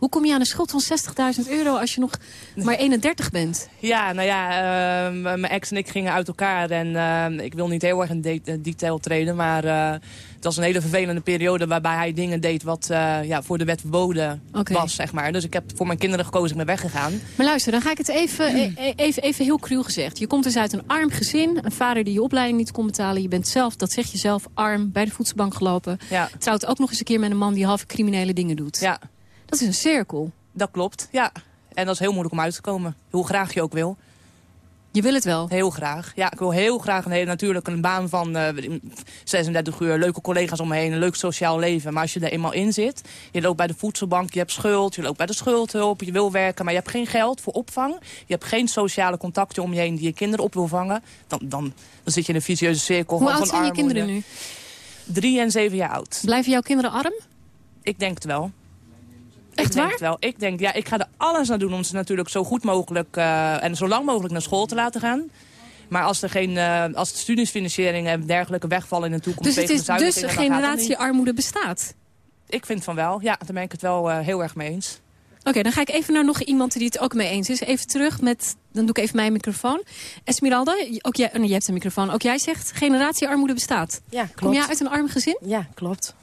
hoe kom je aan een schuld van 60.000 euro als je nog maar 31 bent? Ja, nou ja, eh, m- mijn ex en ik gingen uit elkaar. En eh, ik wil niet heel erg in de- detail treden. Maar eh, het was een hele vervelende periode waarbij hij dingen deed wat eh, ja, voor de wet verboden was, zeg maar. Dus ik heb voor mijn kinderen gekozen, ik ben weggegaan. Maar luister, dan ga ik het even, e- e- even, even heel cruw gezegd. Je komt dus uit een arm gezin. Een vader die je opleiding niet kon betalen. Je bent zelf, dat zeg je zelf, arm, bij de voedselbank gelopen. Ja. Trouwt ook nog eens een keer met een man die half criminele dingen doet. Ja. Dat is een cirkel. Dat klopt, ja. En dat is heel moeilijk om uit te komen. Hoe graag je ook wil. Je wil het wel? Heel graag. Ja, ik wil heel graag een hele, natuurlijk een baan van eh, 36 uur. Leuke collega's om me heen, een leuk sociaal leven. Maar als je er eenmaal in zit, je loopt bij de voedselbank, je hebt schuld, je loopt bij de schuldhulp, je wil werken, maar je hebt geen geld voor opvang. Je hebt geen sociale contacten om je heen die je kinderen op wil vangen. Dan, dan, dan zit je in een vicieuze cirkel. Hoe van oud zijn je kinderen nu? Drie en zeven jaar oud. Blijven jouw kinderen arm? Ik denk het wel. Echt ik denk waar? wel. Ik denk, ja, ik ga er alles aan doen om ze natuurlijk zo goed mogelijk eh, en zo lang mogelijk naar school te laten gaan. Maar als er geen, eh, als de studiesfinanciering en dergelijke wegvallen in de toekomst Dus het is de dus zuinigingen, dan gaat het generatie niet. armoede bestaat? ik vind van wel. Ja, daar ben ik het wel eh, heel erg mee eens. Oké, dan ga ik even naar nog iemand die het ook mee eens is. Even terug met, dan doe ik even mijn microfoon. Esmeralda, ook jij, oh nee, je hebt een microfoon. Ook jij zegt generatiearmoede bestaat. Ja, klopt. Kom jij uit een arm gezin? Ja, klopt.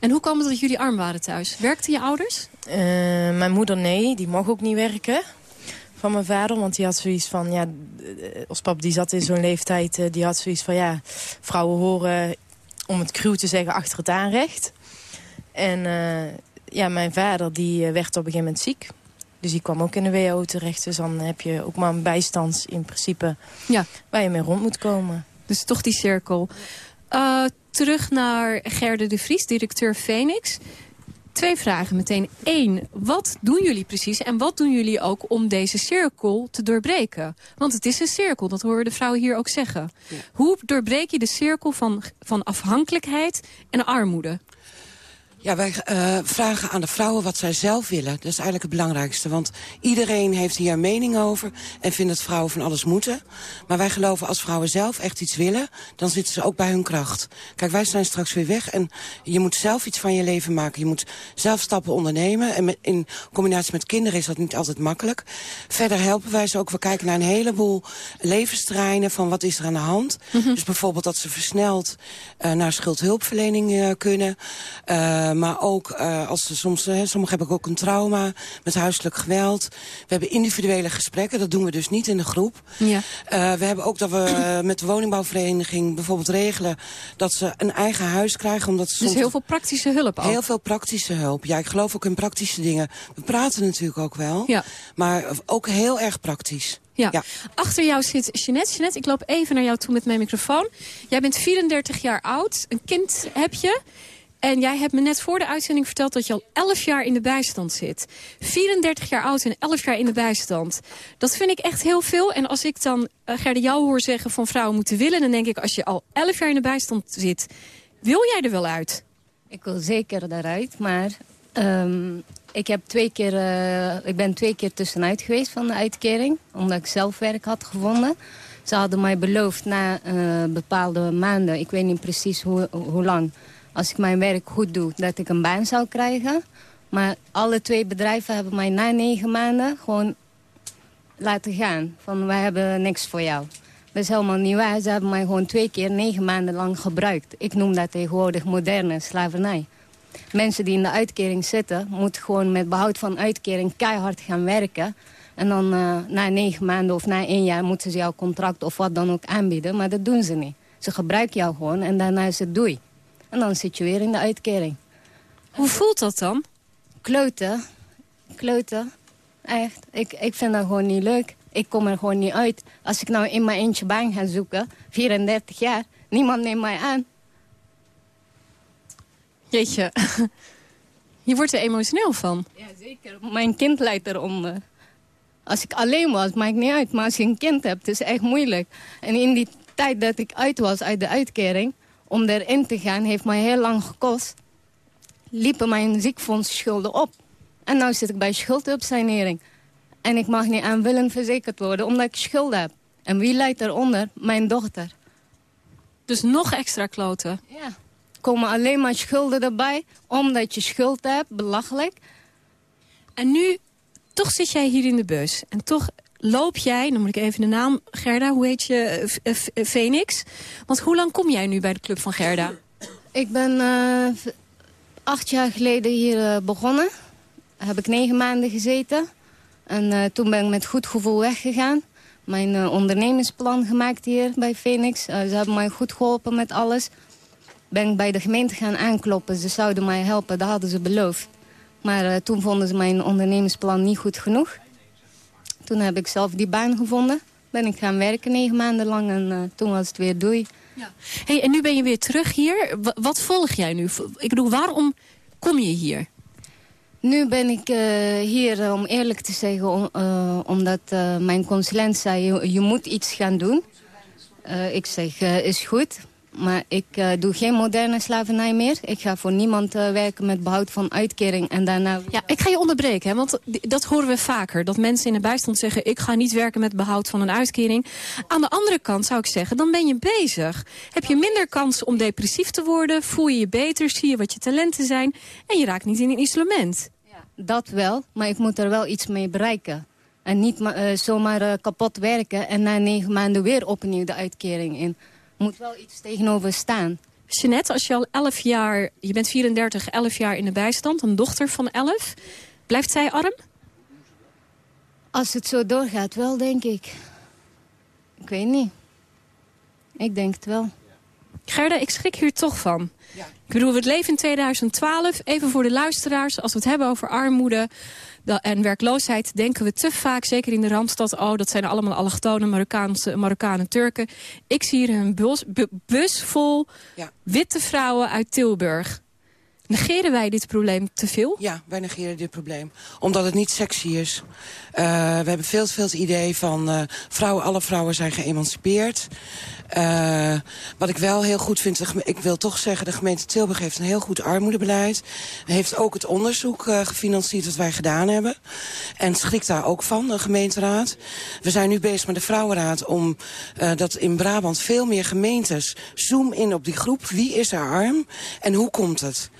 En hoe kwam het dat jullie arm waren thuis? Werkten je ouders? Eh, mijn moeder nee, die mocht ook niet werken van mijn vader. Want die had zoiets van, ja, eh, ons pap die zat in zo'n leeftijd, eh, die had zoiets van, ja, vrouwen horen, om het cruw te zeggen, achter het aanrecht. En ja, mijn vader die werd op een gegeven moment ziek. Dus die kwam ook in de WHO terecht. Dus dan heb je ook maar een bijstand in principe ja. waar je mee rond moet komen. Dus toch die cirkel. Uh, terug naar Gerde de Vries, directeur Phoenix. Twee vragen meteen. Eén, wat doen jullie precies en wat doen jullie ook om deze cirkel te doorbreken? Want het is een cirkel, dat horen de vrouwen hier ook zeggen. Ja. Hoe doorbreek je de cirkel van, van afhankelijkheid en armoede? Ja, wij uh, vragen aan de vrouwen wat zij zelf willen. Dat is eigenlijk het belangrijkste. Want iedereen heeft hier een mening over... en vindt dat vrouwen van alles moeten. Maar wij geloven als vrouwen zelf echt iets willen... dan zitten ze ook bij hun kracht. Kijk, wij zijn straks weer weg en je moet zelf iets van je leven maken. Je moet zelf stappen ondernemen. En met, in combinatie met kinderen is dat niet altijd makkelijk. Verder helpen wij ze ook. We kijken naar een heleboel levensterreinen... van wat is er aan de hand. Mm -hmm. Dus bijvoorbeeld dat ze versneld uh, naar schuldhulpverlening uh, kunnen... Uh, maar ook uh, als ze soms, uh, sommigen hebben ook een trauma met huiselijk geweld. We hebben individuele gesprekken, dat doen we dus niet in de groep. Ja. Uh, we hebben ook dat we met de woningbouwvereniging bijvoorbeeld regelen dat ze een eigen huis krijgen. Omdat ze dus heel veel praktische hulp ook? Heel veel praktische hulp. Ja, ik geloof ook in praktische dingen. We praten natuurlijk ook wel, ja. maar ook heel erg praktisch. Ja. ja. Achter jou zit Jeanette. Jeanette, ik loop even naar jou toe met mijn microfoon. Jij bent 34 jaar oud, een kind heb je. En jij hebt me net voor de uitzending verteld dat je al 11 jaar in de bijstand zit. 34 jaar oud en 11 jaar in de bijstand. Dat vind ik echt heel veel. En als ik dan uh, Gerda jou hoor zeggen van vrouwen moeten willen... dan denk ik, als je al 11 jaar in de bijstand zit, wil jij er wel uit? Ik wil zeker eruit, maar um, ik, heb twee keer, uh, ik ben twee keer tussenuit geweest van de uitkering. Omdat ik zelf werk had gevonden. Ze hadden mij beloofd na uh, bepaalde maanden, ik weet niet precies hoe, hoe lang als ik mijn werk goed doe, dat ik een baan zou krijgen. Maar alle twee bedrijven hebben mij na negen maanden gewoon laten gaan. Van, wij hebben niks voor jou. Dat is helemaal niet waar. Ze hebben mij gewoon twee keer negen maanden lang gebruikt. Ik noem dat tegenwoordig moderne slavernij. Mensen die in de uitkering zitten, moeten gewoon met behoud van uitkering keihard gaan werken. En dan uh, na negen maanden of na één jaar moeten ze jouw contract of wat dan ook aanbieden. Maar dat doen ze niet. Ze gebruiken jou gewoon en daarna is het doei. En dan zit je weer in de uitkering. Hoe voelt dat dan? Kloten. Kloten. Echt. Ik, ik vind dat gewoon niet leuk. Ik kom er gewoon niet uit. Als ik nou in mijn eentje baan ga zoeken, 34 jaar, niemand neemt mij aan. Jeetje. *laughs* Je wordt er emotioneel van. Ja, zeker. Mijn kind leidt eronder. Als ik alleen was, maakt niet uit. Maar als je een kind hebt, is het echt moeilijk. En in die tijd dat ik uit was uit de uitkering om erin te gaan heeft mij heel lang gekost. Liepen mijn ziekfondsschulden op. En nu zit ik bij schuldhulpsanering. En ik mag niet aanvullend verzekerd worden omdat ik schulden heb. En wie leidt eronder? Mijn dochter. Dus nog extra kloten? Ja. Komen alleen maar schulden erbij, omdat je schuld hebt, belachelijk. En nu, toch zit jij hier in de bus. En toch loop jij, moet ik even de naam, Gerda, hoe heet je, uh, Phoenix? Want hoe lang kom jij nu bij de club van Gerda? Ik ben uh, acht jaar geleden hier uh, begonnen. Heb ik negen maanden gezeten. En toen ben ik met goed gevoel weggegaan. Mijn ondernemingsplan gemaakt hier bij Phoenix. ze hebben mij goed geholpen met alles. Ben ik bij de gemeente gaan aankloppen. Ze zouden mij helpen, dat hadden ze beloofd. Maar toen vonden ze mijn ondernemingsplan niet goed genoeg. Toen heb ik zelf die baan gevonden. Ben ik gaan werken negen maanden lang en uh, toen was het weer doei. Ja. Hey, en nu ben je weer terug hier. W wat volg jij nu? Ik bedoel, waarom kom je hier? Nu ben ik uh, hier, om eerlijk te zeggen, om, uh, omdat mijn consulent zei... Je, je, moet iets gaan doen. ik zeg, is goed. Maar ik eh, doe geen moderne slavernij meer. Ik ga voor niemand eh, werken met behoud van uitkering en daarna... Ja, ik ga je onderbreken, hè, want dat horen we vaker. Dat mensen in de bijstand zeggen, ik ga niet werken met behoud van een uitkering. Aan de andere kant zou ik zeggen, dan ben je bezig. Heb je minder kans om depressief te worden, voel je je beter, zie je wat je talenten zijn... en je raakt niet in een isolement. Dat wel, maar ik moet er wel iets mee bereiken. En niet eh, zomaar kapot werken en na negen maanden weer opnieuw de uitkering in. Moet wel iets tegenover staan. Jeanette, als je al 11 jaar, je bent 34, 11 jaar in de bijstand, een dochter van 11, blijft zij arm? Als het zo doorgaat, wel, denk ik. Ik weet niet. Ik denk het wel. Gerda, ik schrik hier toch van. Ik bedoel, we leven in 2012. Even voor de luisteraars, als we het hebben over armoede en werkloosheid... denken we te vaak, zeker in de Randstad... oh, dat zijn allemaal allochtonen, Marokkaanse, Marokkanen, Turken. Ik zie hier een bus, bu- bus vol witte vrouwen uit Tilburg. Negeren wij dit probleem te veel? Ja, wij negeren dit probleem. Omdat het niet sexy is. Eh, we hebben veel te veel het idee van eh, vrouwen, alle vrouwen zijn geëmancipeerd. Eh, wat ik wel heel goed vind, ik wil toch zeggen... de gemeente Tilburg heeft een heel goed armoedebeleid. Heeft ook het onderzoek eh, gefinancierd dat wij gedaan hebben. En schrikt daar ook van, de gemeenteraad. We zijn nu bezig met de Vrouwenraad om eh, dat in Brabant veel meer gemeentes... zoom in op die groep. Wie is er arm en hoe komt het?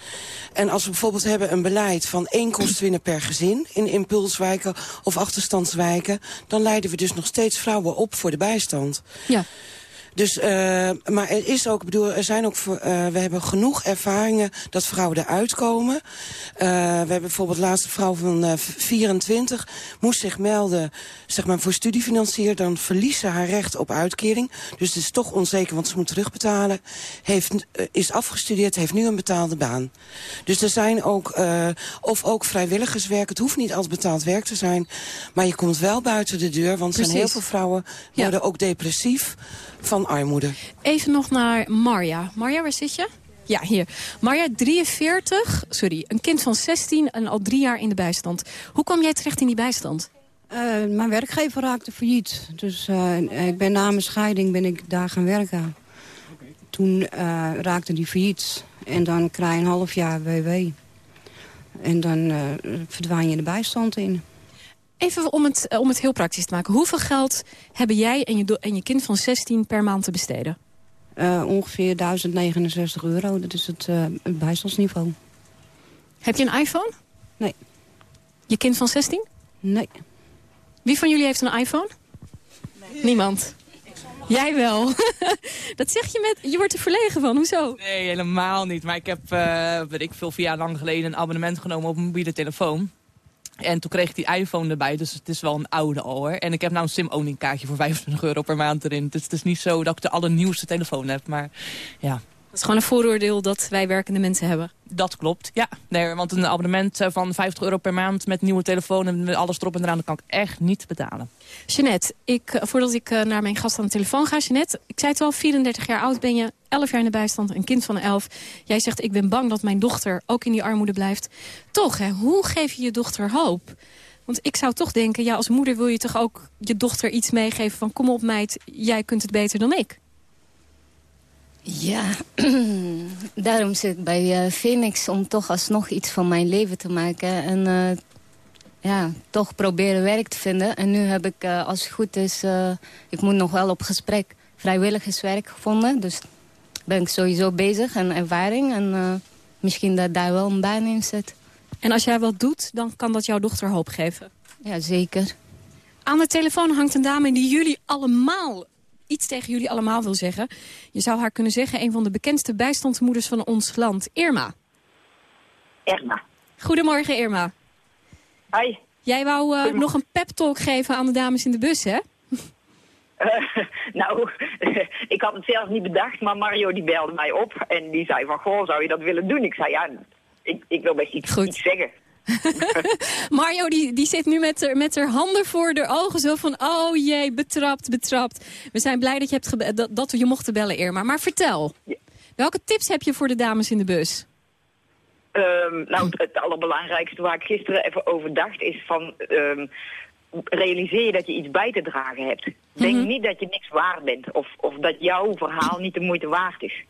En als we bijvoorbeeld hebben een beleid van één kostwinner per gezin... in impulswijken of achterstandswijken... dan leiden we dus nog steeds vrouwen op voor de bijstand. Ja. Dus, uh, maar er is ook, ik bedoel, er zijn ook, uh, we hebben genoeg ervaringen dat vrouwen eruit komen. Uh, we hebben bijvoorbeeld laatste vrouw van uh, 24 moest zich melden, zeg maar voor studiefinancier, dan verliest ze haar recht op uitkering. Dus het is toch onzeker, want ze moet terugbetalen. Heeft, is afgestudeerd, heeft nu een betaalde baan. Dus er zijn ook, of ook vrijwilligerswerk. Het hoeft niet als betaald werk te zijn, maar je komt wel buiten de deur, want er zijn heel veel vrouwen worden ja. ook depressief van armoede. Even nog naar Marja. Marja, waar zit je? Ja, hier. Marja, 43, sorry, een kind van 16 en al drie jaar in de bijstand. Hoe kwam jij terecht in die bijstand? Uh, mijn werkgever raakte failliet. Dus uh, ik ben na mijn scheiding ben ik daar gaan werken. Toen uh, raakte die failliet. En dan krijg je een half jaar WW. En dan verdwijn je de bijstand in. Even om het, om het heel praktisch te maken. Hoeveel geld hebben jij en je, en je kind van 16 per maand te besteden? Uh, ongeveer 1069 euro. Dat is het, uh, het bijstandsniveau. Heb je een iPhone? Nee. Je kind van 16? Nee. Wie van jullie heeft een iPhone? Nee. Niemand. Jij wel. *laughs* dat zeg je met... Je wordt er verlegen van. Hoezo? Nee, helemaal niet. Maar ik heb, uh, weet ik veel, vier jaar lang geleden een abonnement genomen op een mobiele telefoon. En toen kreeg ik die iPhone erbij, dus het is wel een oude al hoor. En ik heb nou een sim-only kaartje voor *laughs* 25 euro per maand erin. Dus het is niet zo dat ik de allernieuwste telefoon heb, maar ja. Dat is gewoon een vooroordeel dat wij werkende mensen hebben. Dat klopt, ja. Nee, want een abonnement van 50 euro per maand met nieuwe telefoon en alles erop en eraan, dat kan ik echt niet betalen. Jeannette, ik, voordat ik naar mijn gast aan de telefoon ga, Jeannette, ik zei het al, 34 jaar oud ben je, 11 jaar in de bijstand, een kind van 11. Jij zegt, ik ben bang dat mijn dochter ook in die armoede blijft. Toch, hè, hoe geef je je dochter hoop? Want ik zou toch denken, ja, als moeder wil je toch ook je dochter iets meegeven van... kom op meid, jij kunt het beter dan ik. Ja, *clears throat* daarom zit ik bij uh, Phoenix om toch alsnog iets van mijn leven te maken. En uh, ja, toch proberen werk te vinden. En nu heb ik, uh, als het goed is, ik moet nog wel op gesprek vrijwilligerswerk gevonden. Dus ben ik sowieso bezig en ervaring. En misschien dat daar wel een baan in zit. En als jij wat doet, dan kan dat jouw dochter hoop geven? Ja, zeker. Aan de telefoon hangt een dame die jullie allemaal iets tegen jullie allemaal wil zeggen. Je zou haar kunnen zeggen, een van de bekendste bijstandsmoeders van ons land. Irma. Irma. Goedemorgen, Irma. Hoi. Jij wou uh, nog een pep talk geven aan de dames in de bus, hè? Uh, *laughs* nou, *laughs* ik had het zelf niet bedacht, maar Mario die belde mij op en die zei van, goh, zou je dat willen doen? Ik zei, ja, ik, ik wil best iets, iets zeggen. *laughs* Mario die, die zit nu met haar, met haar handen voor de ogen zo van... oh jee, betrapt, betrapt. We zijn blij dat, je hebt dat, dat we je mochten bellen, Irma. Maar vertel, ja. welke tips heb je voor de dames in de bus? Um, nou, het, het allerbelangrijkste waar ik gisteren even over dacht is van... Um, realiseer je dat je iets bij te dragen hebt. Denk Mhm. niet dat je niks waard bent of, of dat jouw verhaal niet de moeite waard is.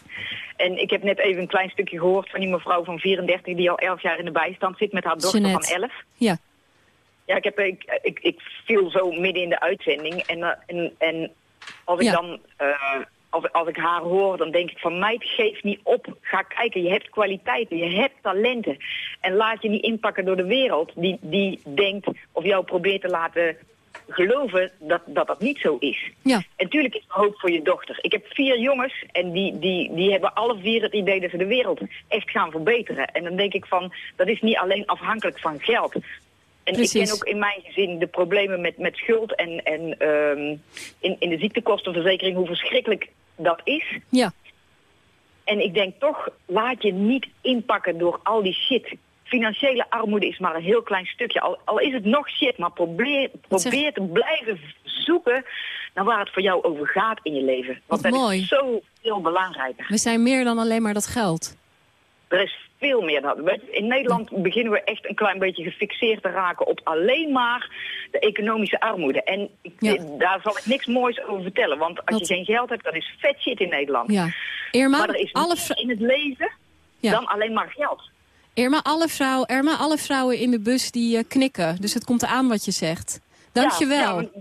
En ik heb net even een klein stukje gehoord van die mevrouw van 34 die al 11 jaar in de bijstand zit met haar dochter Jeanette. van 11. Ja. Ja, ik, heb, ik, ik, ik viel zo midden in de uitzending. En, eh, en, en als ik Ja. dan, eh, als, als ik haar hoor, dan denk ik van meid, geef niet op. Ga kijken, je hebt kwaliteiten, je hebt talenten. En laat je niet inpakken door de wereld die, die denkt of jou probeert te laten geloven dat, dat dat niet zo is. Ja. En tuurlijk is er hoop voor je dochter. Ik heb vier jongens en die, die, die hebben alle vier het idee dat ze de wereld echt gaan verbeteren. En dan denk ik van, dat is niet alleen afhankelijk van geld. En ik ken ook in mijn gezin de problemen met, met schuld en, en ehm, in, in de ziektekostenverzekering, hoe verschrikkelijk dat is. Ja. En ik denk toch, laat je niet inpakken door al die shit. Financiële armoede is maar een heel klein stukje. Al, al is het nog shit, maar probeer, probeer te blijven zoeken naar waar het voor jou over gaat in je leven. Want Wat dat mooi. is zo veel belangrijker. We zijn meer dan alleen maar dat geld. Er is veel meer dan. In Nederland beginnen we echt een klein beetje gefixeerd te raken op alleen maar de economische armoede. En Ja. daar zal ik niks moois over vertellen. Want als je geen geld hebt, dat is vet shit in Nederland. Ja. Irma, maar er is alle in het leven Ja. dan alleen maar geld. Irma, alle, vrouw, Irma, alle vrouwen in de bus die eh, knikken. Dus het komt aan wat je zegt. Dankjewel. Ja, ja,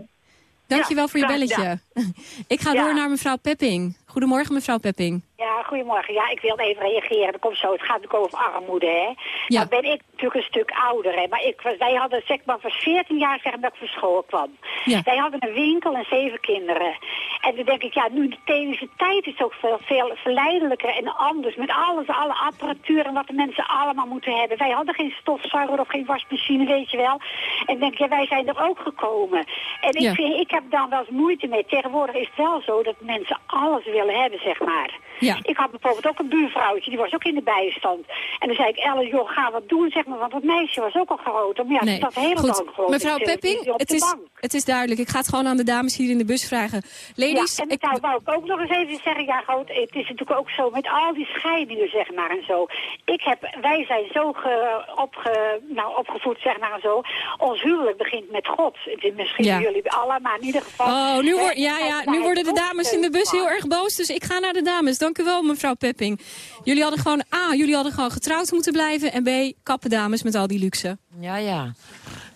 Dankjewel voor je belletje. *laughs* Ik ga door naar mevrouw Pepping. Goedemorgen, mevrouw Pepping. Ja, goedemorgen. Ja, ik wilde even reageren. Dat komt zo. Het gaat natuurlijk over armoede, hè. Ja. Nou ben ik natuurlijk een stuk ouder, hè. Maar ik, wij hadden, zeg maar, voor 14 jaar zeggen dat ik van school kwam. Ja. Wij hadden een winkel en zeven kinderen. En dan denk ik, ja, nu de technische tijd is ook veel, veel verleidelijker en anders. Met alles, alle apparatuur en wat de mensen allemaal moeten hebben. Wij hadden geen stofzuiger of geen wasmachine, weet je wel. En ik denk, ja, wij zijn er ook gekomen. En ik, Ja. vind, ik heb daar wel eens moeite mee. Tegenwoordig is het wel zo dat mensen alles willen hebben, zeg maar. Ja. Ik had bijvoorbeeld ook een buurvrouwtje, die was ook in de bijstand. En dan zei ik, Elle, joh, ga wat doen, zeg maar. Want dat meisje was ook al groot. Maar ja, Nee. dat hele Goed, dag geloof mevrouw Pepping, het is, bank. het is duidelijk. Ik ga het gewoon aan de dames hier in de bus vragen. Ladies, ja, en ik, wou ik ook nog eens even zeggen, ja, goed, het is natuurlijk ook zo met al die scheidingen, zeg maar, en zo. Ik heb, wij zijn zo ge, opge, nou, opgevoed, zeg maar, en zo. Ons huwelijk begint met God. Misschien Ja. jullie allemaal, maar in ieder geval... Oh, nu, eh, word, ja, ja, nu worden de dames in de bus heel erg boos. Dus ik ga naar de dames. Dank u wel, mevrouw Pepping. Jullie hadden gewoon A, jullie hadden gewoon getrouwd moeten blijven. En B, kappen dames met al die luxe. Ja, ja.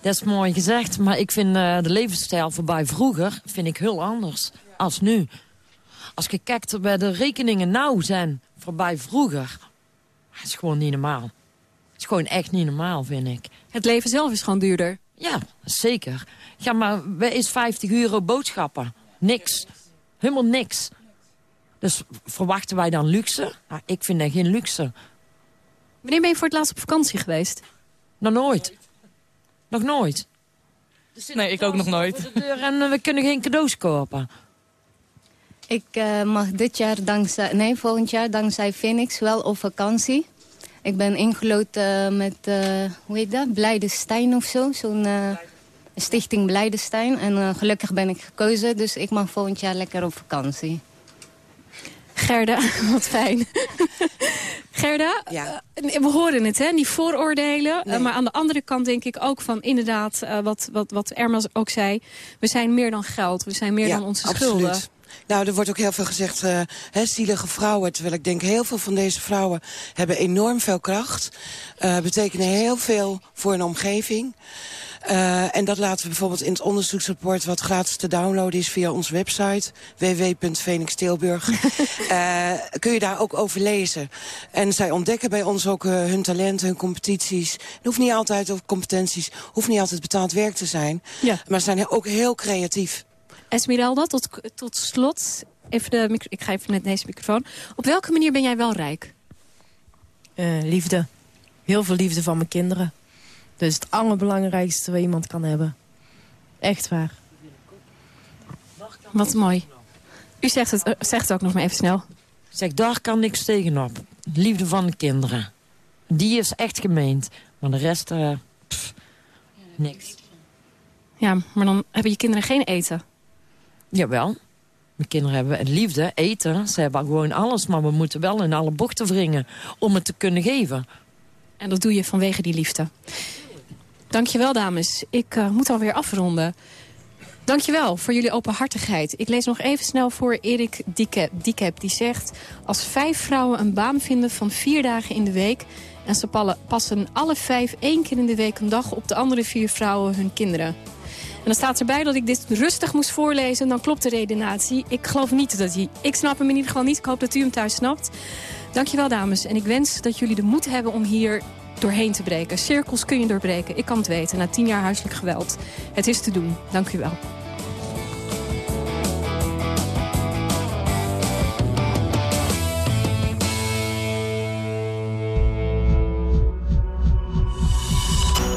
Dat is mooi gezegd. Maar ik vind eh, de levensstijl voorbij vroeger vind ik heel anders als nu. Als je kijkt bij de rekeningen nou zijn voorbij vroeger. Dat is gewoon niet normaal. Het is gewoon echt niet normaal, vind ik. Het leven zelf is gewoon duurder. Ja, zeker. Ja, maar is 50 euro boodschappen. Niks. Helemaal niks. Dus verwachten wij dan luxe? Nou, ik vind dat geen luxe. Wanneer ben je voor het laatst op vakantie geweest? Nog nooit. Nog nooit. Nee, ik ook nog nooit. De deur en eh, we kunnen geen cadeaus kopen. Ik eh, mag dit jaar dankzij, nee, volgend jaar dankzij Phoenix wel op vakantie. Ik ben ingeloten met, eh, hoe heet dat, Blijdestein of zo. Zo'n eh, stichting Blijdestein. En gelukkig ben ik gekozen, dus ik mag volgend jaar lekker op vakantie. Gerda, *laughs* wat fijn. Gerda, Ja. eh, we horen het, hè, die vooroordelen. Eh, maar aan de andere kant denk ik ook van inderdaad, eh, wat, wat, wat Erma ook zei. We zijn meer dan geld, we zijn meer Ja, dan onze absoluut. schulden. Nou, er wordt ook heel veel gezegd, hè, zielige vrouwen. Terwijl ik denk, heel veel van deze vrouwen hebben enorm veel kracht. betekenen heel veel voor een omgeving. Eh, en dat laten we bijvoorbeeld in het onderzoeksrapport... wat gratis te downloaden is via onze website... www.phoenixtilburg. *laughs* eh kun je daar ook over lezen. En zij ontdekken bij ons ook eh, hun talenten, hun competities. Het hoeft niet altijd, of competenties... hoeft niet altijd betaald werk te zijn. Ja. Maar ze zijn ook heel creatief. Esmeralda, tot, tot slot, even de, ik ga even met deze microfoon. Op welke manier ben jij wel rijk? Eh, liefde. Heel veel liefde van mijn kinderen. Dat is het allerbelangrijkste wat iemand kan hebben. Echt waar. Wat mooi. U zegt het, eh, zegt het ook nog maar even snel. Zeg, daar kan niks tegenop. Liefde van de kinderen. Die is echt gemeend. Maar de rest, eh, pff, niks. Ja, maar dan hebben je kinderen geen eten. Jawel. Mijn kinderen hebben liefde, eten. Ze hebben gewoon alles, maar we moeten wel in alle bochten wringen om het te kunnen geven. En dat doe je vanwege die liefde. Dankjewel, dames. Ik eh, moet alweer afronden. Dankjewel voor jullie openhartigheid. Ik lees nog even snel voor Erik Dieke- Diekep. Die zegt... als vijf vrouwen een baan vinden van vier dagen in de week... en ze passen alle vijf één keer in de week een dag... op de andere vier vrouwen hun kinderen. En dan staat erbij dat ik dit rustig moest voorlezen. Dan klopt de redenatie. Ik geloof niet dat hij... Ik snap hem in ieder geval niet. Ik hoop dat u hem thuis snapt. Dankjewel, dames. En ik wens dat jullie de moed hebben om hier doorheen te breken. Cirkels kun je doorbreken. Ik kan het weten, na tien jaar huiselijk geweld. Het is te doen. Dank u wel.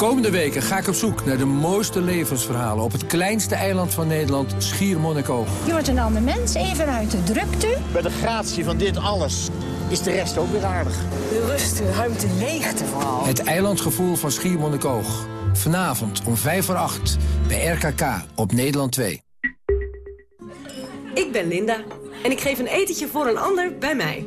Komende weken ga ik op zoek naar de mooiste levensverhalen... op het kleinste eiland van Nederland, Schiermonnikoog. Je wordt een ander mens, even uit de drukte. Bij de gratie van dit alles is de rest ook weer aardig. De rust, de ruimte, leegte vooral. Het eilandgevoel van Schiermonnikoog. Vanavond om 5 voor 8 bij RKK op Nederland 2. Ik ben Linda en ik geef een etentje voor een ander bij mij.